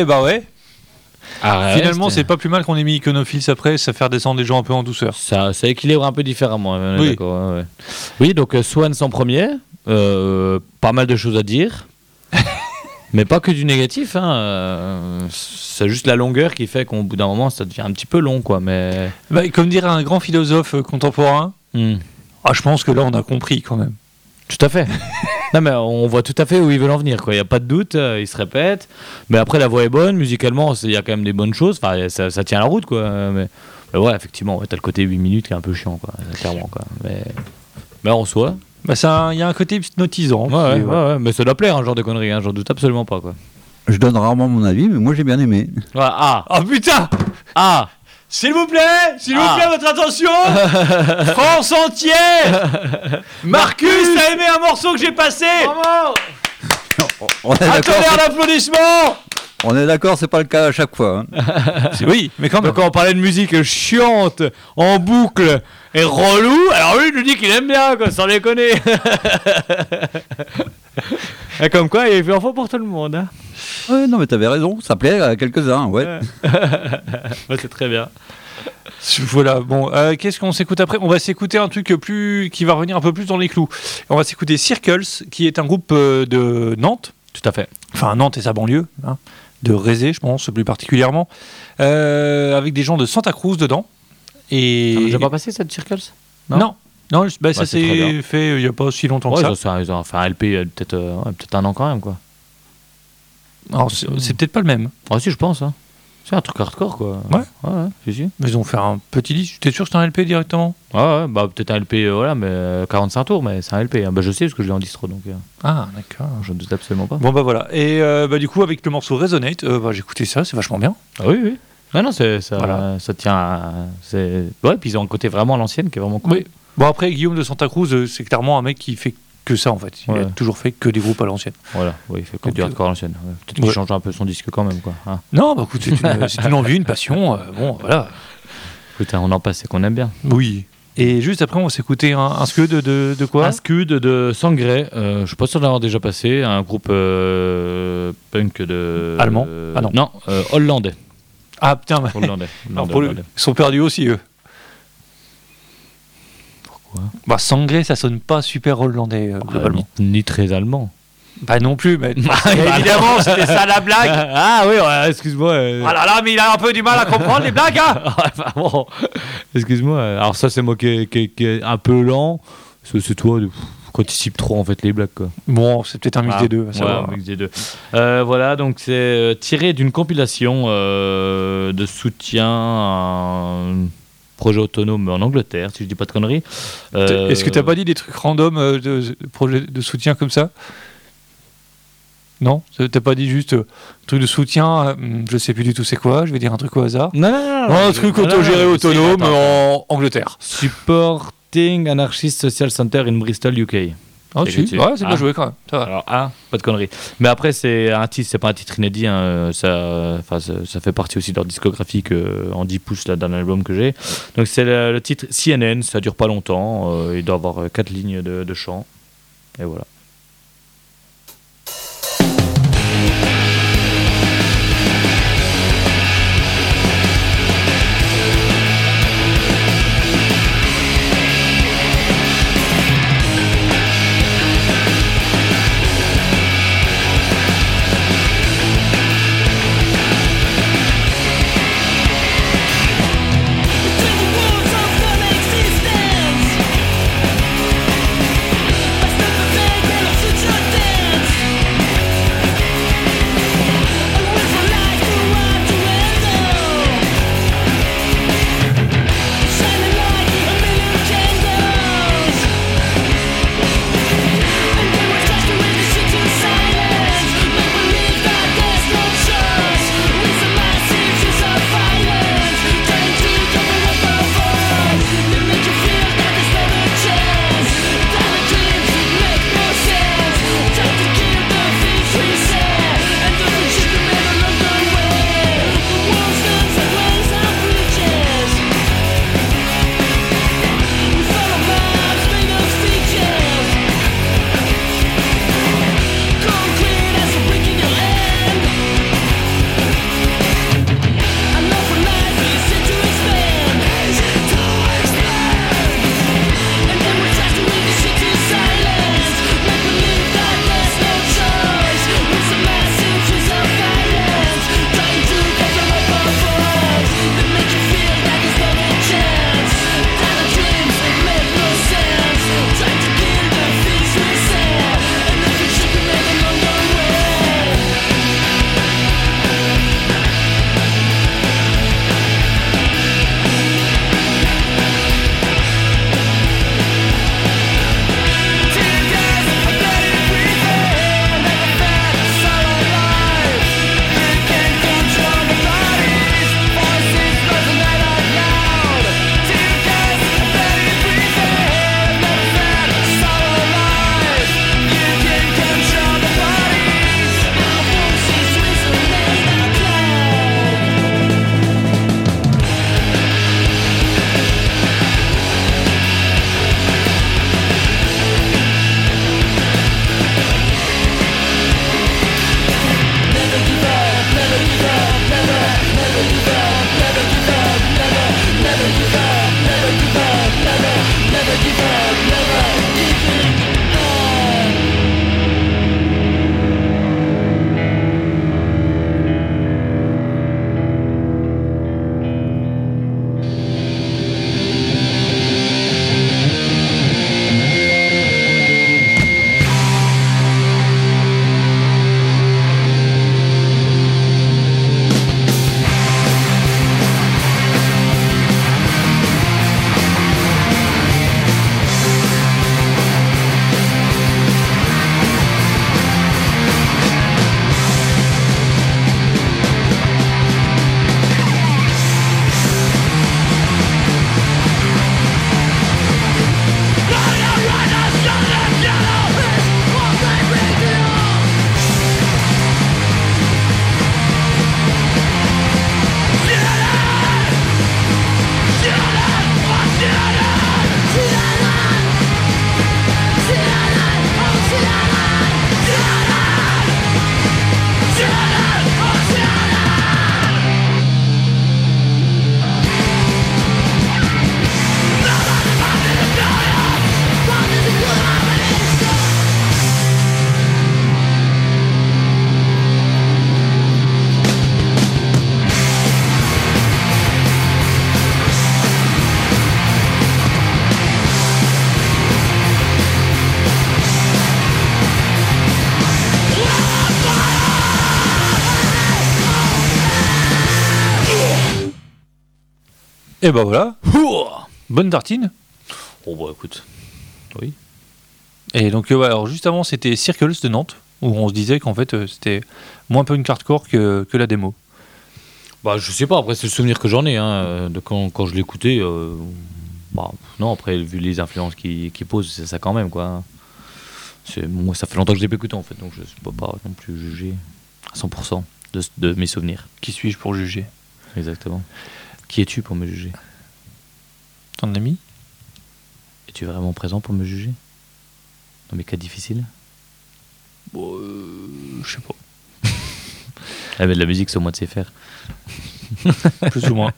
Eh bah ouais. Arrête. Finalement, c'est pas plus mal qu'on ait mis Iconophiles après, ça fait descendre les gens un peu en douceur. Ça, ça équilibre un peu différemment. on est Oui. d'accord, ouais. Oui, donc euh, Swan en premier. euh, pas mal de choses à dire. Mais pas que du négatif. Hein. euh, c'est juste la longueur qui fait qu'au bout d'un moment, ça devient un petit peu long. quoi. Mais Bah, comme dirait un grand philosophe euh, contemporain, Hmm. ah, je pense que là on a compris quand même. Tout à fait. non, mais on voit tout à fait où ils veulent en venir. Il n'y a pas de doute, euh, ils se répètent. Mais après, la voix est bonne. Musicalement, c'est- il y a quand même des bonnes choses. Enfin, ça, ça tient la route. Quoi. Mais, mais ouais, effectivement, ouais, t'as le côté 8 minutes qui est un peu chiant. Quoi, clairement. Quoi. Mais, mais en soi, Bah, il y a un côté hypnotisant. ouais, ouais, ouais, ouais, mais ça doit plaire, un genre de connerie. Hein, J'en doute absolument pas. Quoi. Je donne rarement mon avis, mais moi j'ai bien aimé. Ouais, ah, Oh putain ah, S'il vous plaît S'il vous Ah. plaît, votre attention France entière Marcus a aimé un morceau que j'ai passé On est Un tonnerre d'applaudissements on est d'accord, c'est pas le cas à chaque fois. hein. Oui, mais quand même. Donc quand on parlait de musique chiante, en boucle et relou, alors lui, il nous dit qu'il aime bien, quoi, sans déconner. et comme quoi, il est fait enfant pour tout le monde. Hein. Ouais, non, mais t'avais raison, ça plaît à quelques-uns, ouais. Ouais, c'est très bien. Voilà, bon, euh, qu'est-ce qu'on s'écoute après? On va s'écouter un truc plus qui va revenir un peu plus dans les clous. On va s'écouter Circles, qui est un groupe euh, de Nantes, Tout à fait. enfin Nantes et sa banlieue, hein, de Rézé, je pense, plus particulièrement, euh, avec des gens de Santa Cruz dedans. Et Ça pas passé cette Circles? Non, non, je- bah, ça très s'est fait euh, il n'y a pas si longtemps Ouais, que ils ça. ont, fait un- ils ont fait un LP peut-être euh, peut-être un an quand même, quoi. Alors, c'est peut-être pas le même, Ah si, je pense. Hein. C'est un truc hardcore, quoi. Ouais. Ouais, ouais, si, si. mais ils ont fait un petit disque. T'es sûr que c'est un LP directement? Ouais, ouais, bah peut-être un LP, euh, voilà, mais euh, 45 tours, mais c'est un LP. hein. Bah je sais parce que je l'ai en distro, donc euh, Ah, d'accord. je ne doute absolument pas. Bon bah voilà. Et euh, bah, du coup avec le morceau Resonate, euh, bah, j'ai écouté ça, c'est vachement bien. Ah oui, oui. Ah non, ça, Voilà. ça tient à... Ouais, puis ils ont un côté vraiment à l'ancienne qui est vraiment cool. Oui. Bon après Guillaume de Santa Cruz, euh, c'est clairement un mec qui fait que ça en fait. Il a Ouais. toujours fait que des groupes à l'ancienne. Voilà, oui, il fait que du euh, hardcore à l'ancienne. ouais. Peut-être qu'il ouais. change un peu son disque quand même, quoi. hein. Non, bah écoute, c'est une, une envie, une passion. euh, bon voilà. Écoute, hein, on en passe, c'est qu'on aime bien. Oui. Et juste après on va s'écouter un, un scud de, de, quoi? Un scud de Sangré, euh, je suis pas sûr d'avoir déjà passé, un groupe euh, punk de... Allemand? Ah non. Non, hollandais. Ah putain, hollandais. hollandais. ils sont perdus aussi eux. Bah Sangré ça sonne pas super hollandais euh, Ah, globalement. ni, ni très allemand. Bah non plus, mais bah, évidemment c'était ça la blague. ah oui, ouais, excuse-moi. euh. Ah là là, mais il a un peu du mal à comprendre les blagues. hein bon, excuse-moi. Alors ça, c'est moi qui est, qui est- qui est un peu lent. C'est toi, de- cibles trop en fait les blagues quoi. Bon, c'est peut-être un mix Ah, des deux. à ouais, savoir. un mix des deux. Euh, voilà, donc c'est euh, tiré d'une compilation euh, de soutien à projet autonome en Angleterre, si je dis pas de conneries. Euh, Est-ce que t'as pas dit des trucs random euh, de, projets de soutien comme ça? Non? T'as pas dit juste euh, truc de soutien, euh, je sais plus du tout c'est quoi, je vais dire un truc au hasard? Non, non, non. non, un truc non, autogéré non, autonome en Angleterre. Supporting Anarchist Social Center in Bristol, UK. Ah, tu- ouais, c'est Ah. bien joué quand même. Ça va. Alors, ah, pas de conneries. Mais après, c'est un titre, c'est pas un titre inédit. hein, euh, Ça, ça, ça fait partie aussi de leur discographie que, en 10 pouces là, d'un album que j'ai. Donc, c'est le, le titre CNN. Ça dure pas longtemps. euh, il doit avoir 4 lignes de, de chant. Et voilà. Et bah voilà. Bonne tartine. Bon, bah écoute. Oui. Et donc, euh, ouais, alors juste avant, c'était Circles de Nantes, où on se disait qu'en fait, euh, c'était moins punk hardcore que, que la démo. Bah, je sais pas, après, c'est le souvenir que j'en ai, hein, euh, de quand, quand je l'écoutais. euh, bah, non, après, vu les influences qu'il qu'il pose, c'est ça quand même, quoi. C'est- Moi, ça fait longtemps que je l'ai pas écouté, en fait, donc je peux pas non plus juger à 100% de, de mes souvenirs. Qui suis-je pour juger? Exactement. Qui es-tu pour me juger? Ton ami? Es-tu vraiment présent pour me juger? Dans mes cas difficiles? Je sais pas. Ah, mais de la musique, c'est au moins de sait faire. Plus ou moins.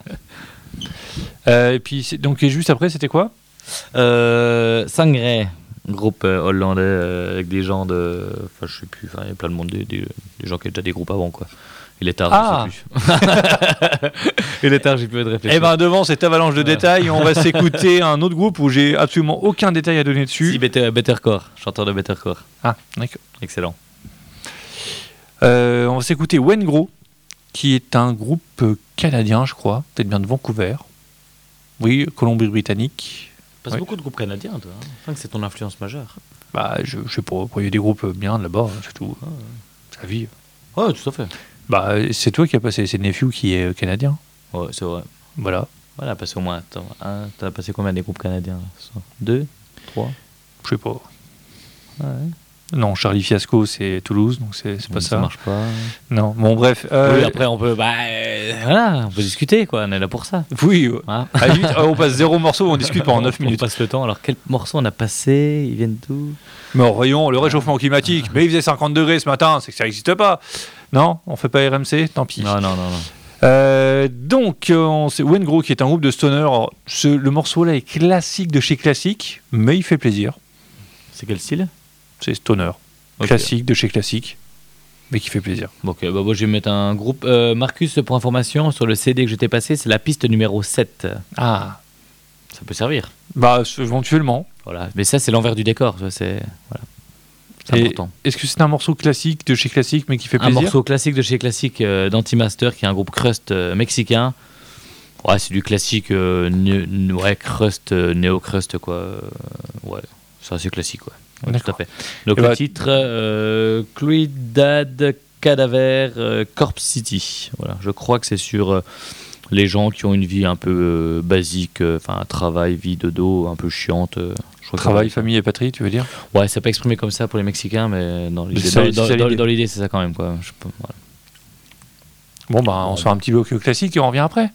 Euh, et puis, donc, et juste après, c'était quoi? Euh, groupe euh, hollandais euh, avec des gens de. Enfin, je sais plus, il y a plein de monde, des, des- des gens qui avaient déjà des groupes avant, quoi. Il est tard, Ah. je sais plus. Il est tard, j'ai plus de réfléchir. Eh ben, devant cette avalanche de détails, on va s'écouter un autre groupe où j'ai absolument aucun détail à donner dessus. si, Better, Bettercore, chanteur de Bettercore. Ah, d'accord. Excellent. Euh, on va s'écouter Wengro, qui est un groupe canadien, je crois, peut-être bien de Vancouver. Oui, Colombie-Britannique. Passe Ouais. beaucoup de groupes canadiens, toi. Hein. Enfin, que c'est ton influence majeure. Bah, je, je sais pas, il y a des groupes bien là-bas, hein, c'est tout. C'est la vie. Ouais, tout à fait. Bah, c'est toi qui as passé, c'est Nephew qui est euh, canadien. Ouais, c'est vrai. Voilà. Voilà, passé au moins. Attends, un, t'as passé combien des groupes canadiens Deux? Trois? Je sais pas. Ouais. Non, Charlie Fiasco, c'est Toulouse, donc c'est pas Ça ça. marche pas. Non, bon, bref. euh, Oui, après, on peut. Bah, euh, voilà, on peut discuter, quoi. On est là pour ça. oui, euh, Hein à la limite, euh, on passe zéro morceau, on discute pendant 9 On minutes. passe le temps. Alors, quel morceau on a passé Ils viennent d'où? Mais voyons, le réchauffement climatique, mais il faisait 50 degrés ce matin, c'est que ça n'existe pas. Non, on fait pas RMC, tant pis. Non, non, non, non. Euh, donc, euh, on- c'est Wengro qui est un groupe de stoner. Alors, ce- le morceau là est classique de chez classique, mais il fait plaisir. C'est quel style? C'est stoner. Classique de chez classique, mais qui fait plaisir. Bon, Ok, bah, je vais mettre un groupe. Euh, Marcus, pour information, sur le CD que je t'ai passé, c'est la piste numéro 7. Ah, Ça peut servir. bah, éventuellement. Voilà. Mais ça, c'est l'envers du décor. C'est voilà. Important. Est-ce que c'est un morceau classique de chez classique, mais qui fait Un plaisir morceau classique de chez Classique euh, d'Antimaster, qui est un groupe crust euh, mexicain. Ouais, c'est du classique, euh, ouais, crust, euh, néo-crust, quoi. Ouais, c'est assez classique, ouais. Ouais, tout à fait. Donc Et le bah- titre, euh, Cluidad Cadaver euh, Corpse City. Voilà, je crois que c'est sur euh, les gens qui ont une vie un peu euh, basique, euh, enfin un travail, vie de dos un peu chiante. Travail, famille et patrie, tu veux dire? Ouais, c'est pas exprimé comme ça pour les Mexicains, mais dans l'idée, c'est ça- dans- dans- dans- quand même, quoi. Je peux- voilà. Bon, bah, on se fait un petit bloc classique et on revient après.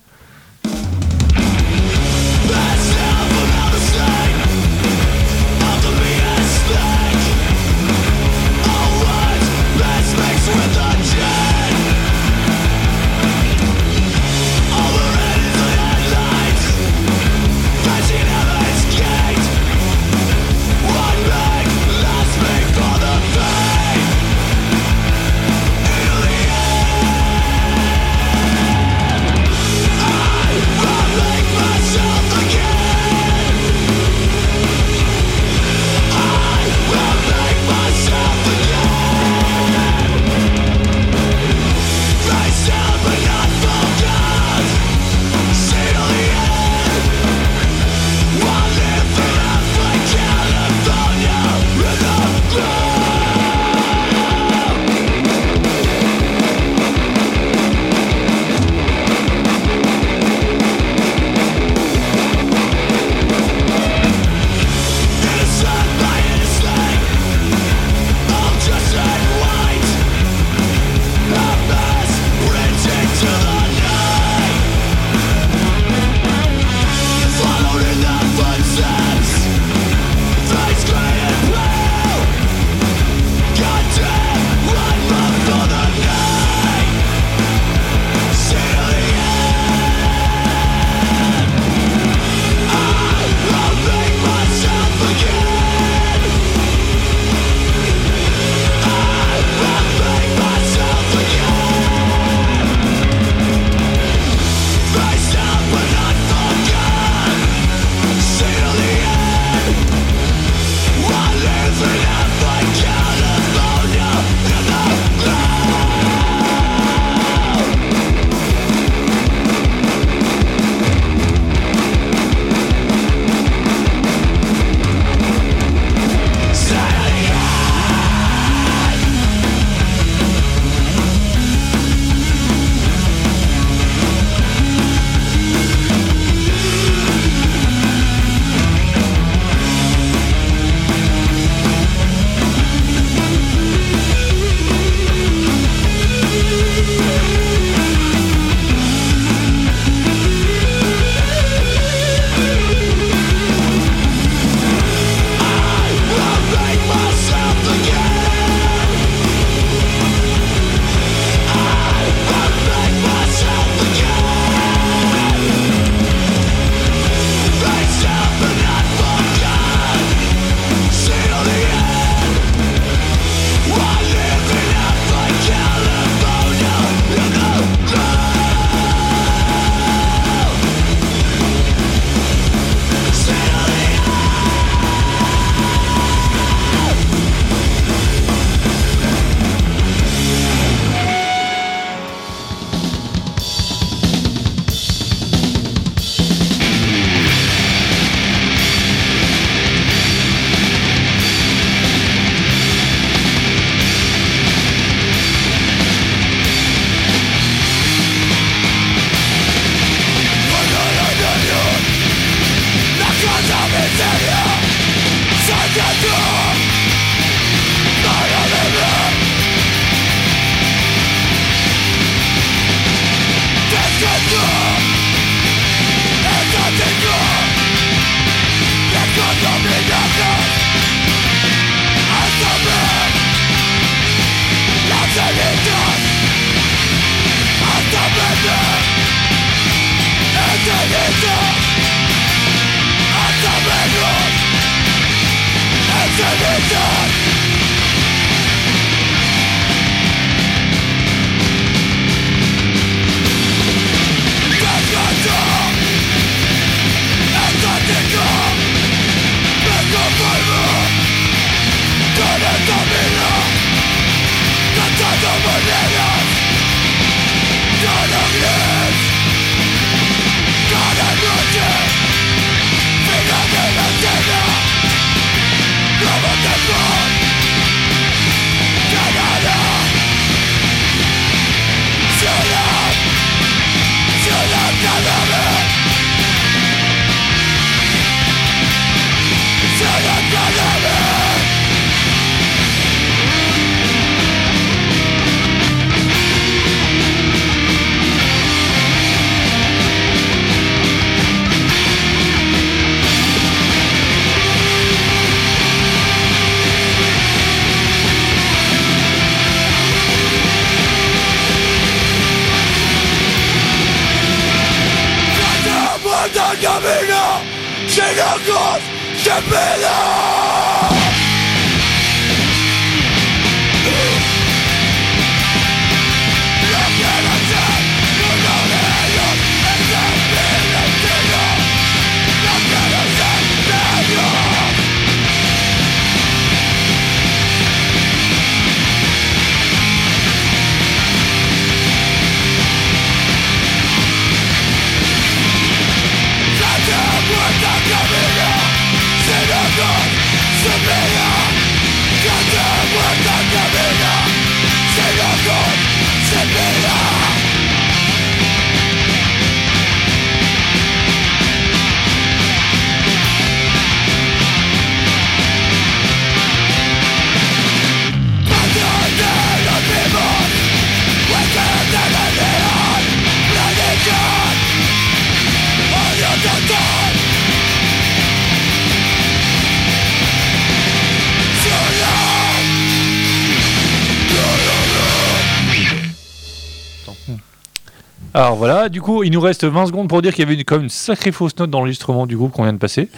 Alors voilà, du coup, il nous reste 20 secondes pour dire qu'il y avait une, quand même une sacrée fausse note dans l'enregistrement du groupe qu'on vient de passer.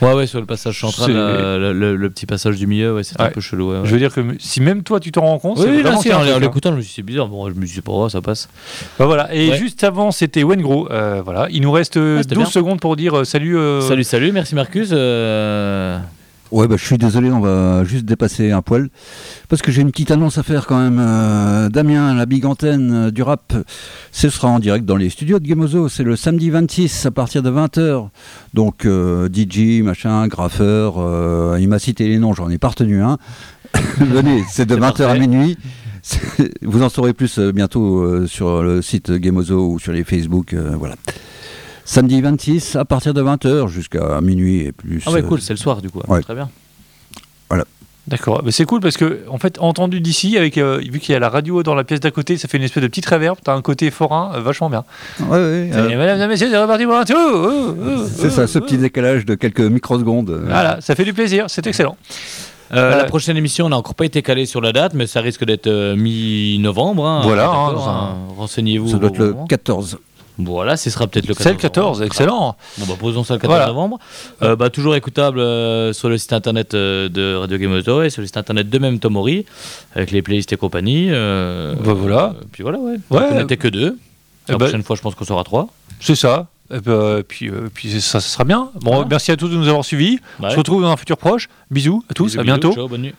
Ouais, ouais, sur le passage central, C'est- euh, le, le- le petit passage du milieu, ouais, c'était Ouais. un peu chelou. Ouais, ouais. Je veux dire que m- si même toi tu t'en rends compte, c'est Oui, là, vraiment en truc, hein. l'écoutant, je me suis dit, c'est bizarre. Bon, je me suis dit, pas, ça passe. Bah voilà, et Ouais. juste avant c'était Wengro. Euh, voilà, il nous reste euh, Ah, c'était 12 bien. secondes pour dire euh, salut. euh, Salut, salut, merci Marcus. euh, Ouais, bah, je suis désolé, on va juste dépasser un poil. Parce que j'ai une petite annonce à faire quand même. Euh, Damien, la big antenne euh, du rap, ce sera en direct dans les studios de Gamozo. C'est le samedi 26 à partir de 20h. Donc, euh, DJ, machin, graffeur, euh, il m'a cité les noms, j'en ai pas retenu un. Venez, c'est de C'est 20h à minuit. Vous en saurez plus bientôt sur le site Gamozo ou sur les Facebook. voilà. Samedi 26 à partir de 20h jusqu'à minuit et plus. Ah ouais, euh, cool, c'est le soir du coup. ouais. Très bien. D'accord, Mais c'est cool parce que en fait entendu d'ici avec euh, vu qu'il y a la radio dans la pièce d'à côté, ça fait une espèce de petite réverb. T'as un côté forain euh, vachement bien. ouais, ouais, euh, Et mesdames et messieurs, c'est reparti pour un tour. Oh, oh, C'est oh, ça, ce petit décalage de quelques microsecondes. Voilà, ça fait du plaisir, c'est excellent. Euh, Voilà. La prochaine émission, on n'a encore pas été calé sur la date, mais ça risque d'être euh, mi-novembre. hein. Voilà, hein, hein. Renseignez-vous. Ça doit être le vraiment. 14. Voilà, ce sera peut-être le 14. C'est le 14, excellent. Bon, bah, posons ça le 14 Voilà. novembre. Euh, bah, toujours écoutable euh, sur le site internet euh, de Radio Game Auto et sur le site internet de même Tomori, avec les playlists et compagnie. Bah, voilà. puis voilà, ouais. Ouais. On n'était que deux. Eh La ben- prochaine fois, je pense qu'on sera trois. C'est ça. Et puis, euh, puis, puis ça, ça sera bien. Bon, Voilà. merci à tous de nous avoir suivis. Ouais. On se retrouve dans un futur proche. Bisous à tous, Bisous, à bisous, bientôt. Ciao, bonne nuit.